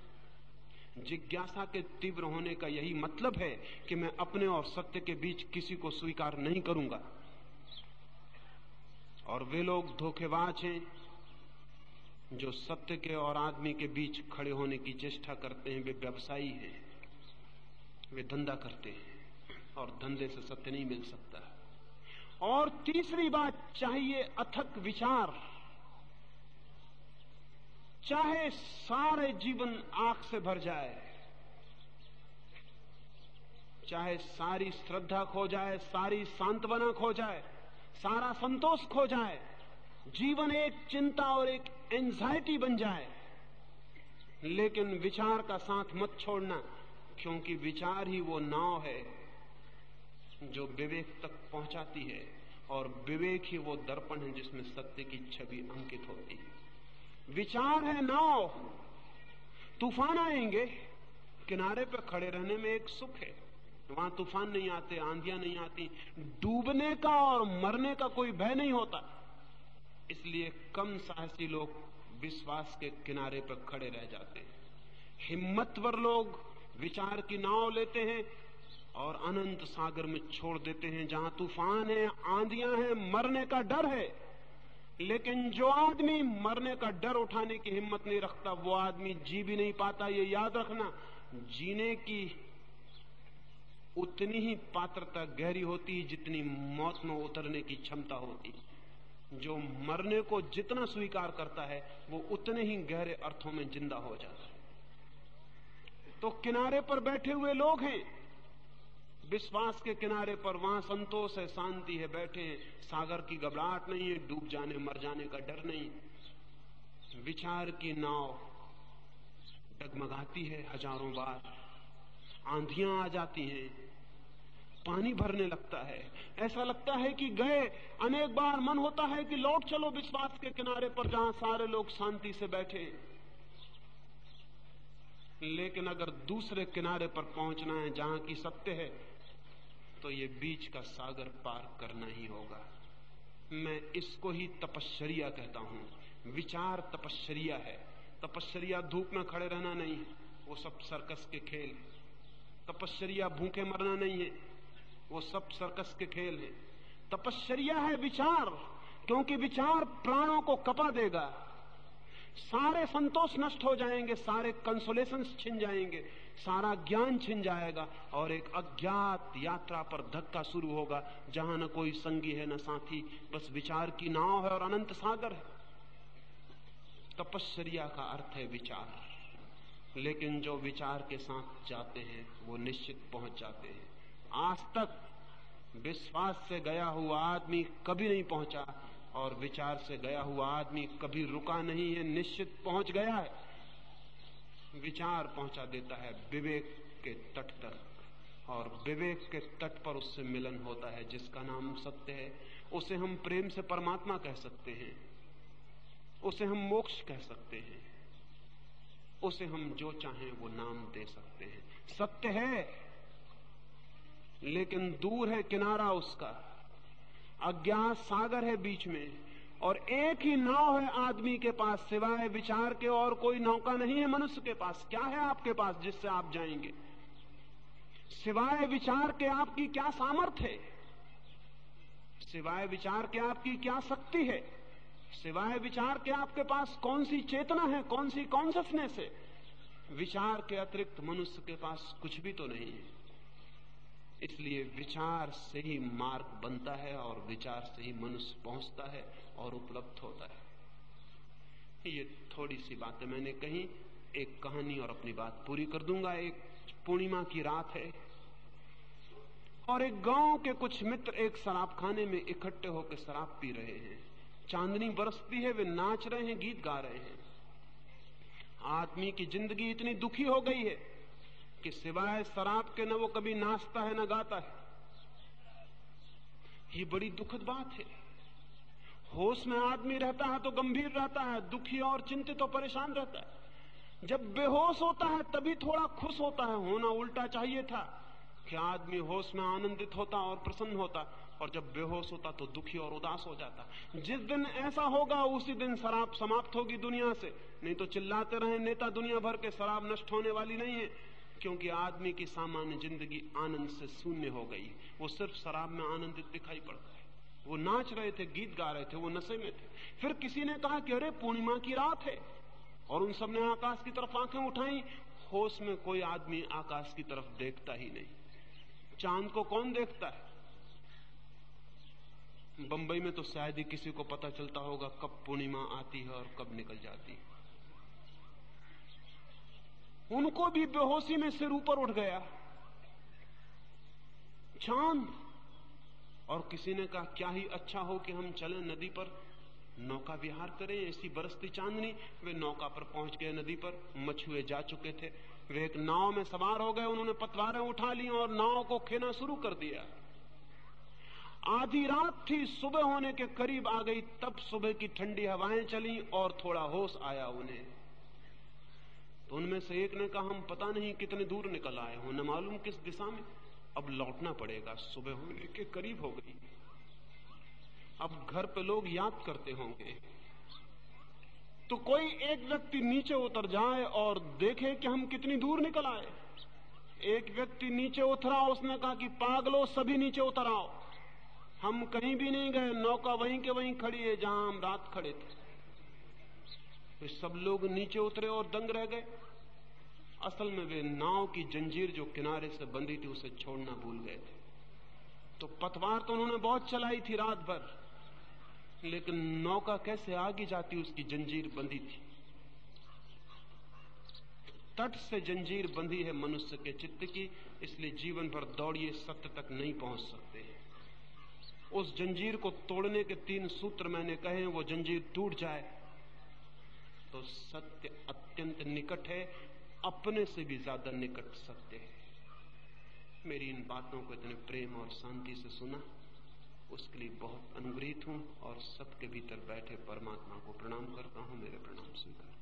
जिज्ञासा के तीव्र होने का यही मतलब है कि मैं अपने और सत्य के बीच किसी को स्वीकार नहीं करूँगा। और वे लोग धोखेबाज हैं, जो सत्य के और आदमी के बीच खड़े होने की चेष्टा करते हैं। वे व्यवसायी हैं, वे धंधा करते हैं, और धंधे से सत्य नहीं मिल सकता। और तीसरी बात, चाहिए अथक विचार। चाहे सारे जीवन आँख से भर जाए, चाहे सारी श्रद्धा खो जाए, सारी सांत्वना खो जाए, सारा संतोष खो जाए, जीवन एक चिंता और एक एंजाइटी बन जाए। लेकिन विचार का साथ मत छोड़ना, क्योंकि विचार ही वो नाव है। जो विवेक तक पहुंचाती है, और विवेक ही वो दर्पण है जिसमें सत्य की छवि अंकित होती है। विचार है नाव। तूफ़ान आएँगे, किनारे पर खड़े रहने में एक सुख है। वहाँ तूफ़ान नहीं आते, आंधियाँ नहीं आती, डूबने का और मरने का कोई भय नहीं होता। इसलिए कम साहसी लोग विश्वास के किनारे पर खड़े रह जाते हैं। हिम्मतवर लोग विचार की नाव लेते हैं और अनंत सागर में छोड़ देते हैं। जहाँ तूफ़ान है, आंधियाँ हैं, मरने का डर है। लेकिन जो आदमी मरने का डर उठाने की हिम्मत नहीं रखता, वो आदमी जी भी नहीं पाता। ये याद रखना, जीने की उतनी ही पात्रता गहरी होती है जितनी मौत में उतरने की क्षमता होती जो मरने को जितना स्वीकार करता है, वो उतने ही गहरे अर्थों में ज़िंदा हो जाता है। तो किनारे पर बैठे हुए लोग हैं विश्वास के किनारे पर वहाँ संतोष है, शांति है, बैठे हैं। सागर की घबराहट नहीं है, डूब जाने, मर जाने का डर नहीं। विचार की नाव डगमगाती है हज़ारों बार। आंधियाँ आ जाती हैं, पानी भरने लगता है। ऐसा लगता है कि गए, अनेक बार मन होता है कि लौट चलो विश्वास के किनारे पर जहाँ सारे लोग शांति से बैठे। लेकिन अगर दूसरे किनारे पर पहुँचना है जहाँ की सत्य है तो ये बीच का सागर पार करना ही होगा। मैं इसको ही तपश्चर्या कहता हूँ। विचार तपश्चर्या है। तपश्चर्या धूप में खड़े रहना नहीं है। वो सब सर्कस के खेल तपश्चर्या भूखे मरना नहीं है। वो सब सर्कस के खेल है। तपश्चर्या है विचार, क्योंकि विचार प्राणों को कपा देगा। सारे संतोष नष्ट हो जाएँगे, सारे कंसोलेशन छिन जाएँगे। सारा ज्ञान छिन जाएगा और एक अज्ञात यात्रा पर धक्का शुरू होगा। जहाँ न कोई संगी है, न साथी, बस विचार की नाव है और अनंत सागर है। तपश्चर्या का अर्थ है विचार। लेकिन जो विचार के साथ जाते हैं, वो निश्चित पहुँच जाते हैं। आज तक विश्वास से गया हुआ आदमी कभी नहीं पहुँचा और विचार से गया हुआ आदमी कभी रुका नहीं है, निश्चित पहुँच गया है। विचार पहुँचा देता है विवेक के तट तक और विवेक के तट पर उससे मिलन होता है, जिसका नाम सत्य है। उसे हम प्रेम से परमात्मा कह सकते हैं। उसे हम मोक्ष कह सकते हैं। उसे हम जो चाहें वो नाम दे सकते हैं। सत्य है, लेकिन दूर है किनारा उसका। अज्ञात सागर है बीच में। और एक ही नाव है आदमी के पास, सिवाय विचार के और कोई नौका नहीं है मनुष्य के पास। क्या है आपके पास जिससे आप जाएँगे? सिवाय विचार के आपकी क्या सामर्थ्य है? सिवाय विचार के आपकी क्या शक्ति है? सिवाय विचार के आपके पास कौन सी चेतना है? कौन सी कॉन्सियसनेस है? विचार के अतिरिक्त मनुष्य के पास कुछ भी तो नहीं है। इसलिए विचार से ही मार्ग बनता है और विचार से ही मनुष्य पहुँचता है और उपलब्ध होता है। ये थोड़ी सी बातें मैंने कही, एक कहानी और अपनी बात पूरी कर दूँगा। एक पूर्णिमा की रात है और एक गाँव के कुछ मित्र एक शराब खाने में इकट्ठे होकर शराब पी रहे हैं। चांदनी बरसती है, वे नाच रहे हैं, गीत गा रहे हैं। आदमी की ज़िंदगी इतनी दुखी हो गई है कि सिवाय शराब के न वो कभी नाचता है, न गाता है। ये बड़ी दुखद बात है। होश में आदमी रहता है तो गंभीर रहता है, दुखी और चिंतित और परेशान रहता है। जब बेहोश होता है, तभी थोड़ा खुश होता है। होना उल्टा चाहिए था कि आदमी होश में आनंदित होता और प्रसन्न होता, और जब बेहोश होता तो दुखी और उदास हो जाता। जिस दिन ऐसा होगा, उसी दिन शराब समाप्त होगी दुनिया से। नहीं तो चिल्लाते रहे, नेता दुनिया भर के, शराब नष्ट होने वाली नहीं है। क्योंकि आदमी की सामान्य ज़िंदगी आनंद से शून्य हो गई। वो सिर्फ़ शराब में आनंदित दिखाई पड़ता है। वो नाच रहे थे, गीत गा रहे थे, वो नशे में थे। फिर किसी ने कहा कि अरे, पूर्णिमा की रात है। और उन सबने आकाश की तरफ़ आँखें उठाई। होश में कोई आदमी आकाश की तरफ़ देखता ही नहीं। चाँद को कौन देखता है? बंबई में तो शायद ही किसी को पता चलता होगा कब पूर्णिमा आती है और कब निकल जाती है। उनको भी बेहोशी में सिर ऊपर उठ गया। चाँद, और किसी ने कहा, क्या ही अच्छा हो कि हम चले नदी पर? नौका विहार करें, ऐसी बरसती चांदनी। वे नौका पर पहुँच गए नदी पर, मछुए जा चुके थे। वे एक नाव में सवार हो गए, उन्होंने पतवारें उठा ली और नाव को खेना शुरू कर दिया। आधी रात थी, सुबह होने के करीब आ गई, तब सुबह की ठंडी हवाएँ चली और थोड़ा होश आया उन्हें। तो उनमें से एक ने कहा, हम पता नहीं कितने दूर निकल आए हो, न मालूम किस दिशा में। अब लौटना पड़ेगा, सुबह होने के करीब हो गई। अब घर पे लोग याद करते होंगे। तो कोई एक व्यक्ति नीचे उतर जाए और देखे कि हम कितनी दूर निकल आए। एक व्यक्ति नीचे उतरा, उसने कहा कि पागलो, सभी नीचे उतर आओ। हम कहीं भी नहीं गए, नौका वहीं के वहीं खड़ी है, जहाँ हम रात खड़े थे। वे सब लोग नीचे उतरे और दंग रह गए। असल में वे नाव की जंजीर जो किनारे से बंधी थी, उसे छोड़ना भूल गए थे। तो पतवार तो उन्होंने बहुत चलाई थी रात भर, लेकिन नौका कैसे आगे जाती उसकी जंजीर बंधी थी। तट से जंजीर बंधी है मनुष्य के चित्त की, इसलिए जीवन भर दौड़िए सत्य तक नहीं पहुँच सकते हैं। उस जंजीर को तोड़ने के तीन सूत्र मैंने कहे वो जंजीर टूट जाए तो सत्य अत्यंत निकट है, अपने से भी ज़्यादा निकट सत्य है। मेरी इन बातों को इतने प्रेम और शांति से सुना, उसके लिए बहुत अनुग्रहित हूँ और सबके भीतर बैठे परमात्मा को प्रणाम करता हूँ, मेरे प्रणाम स्वीकार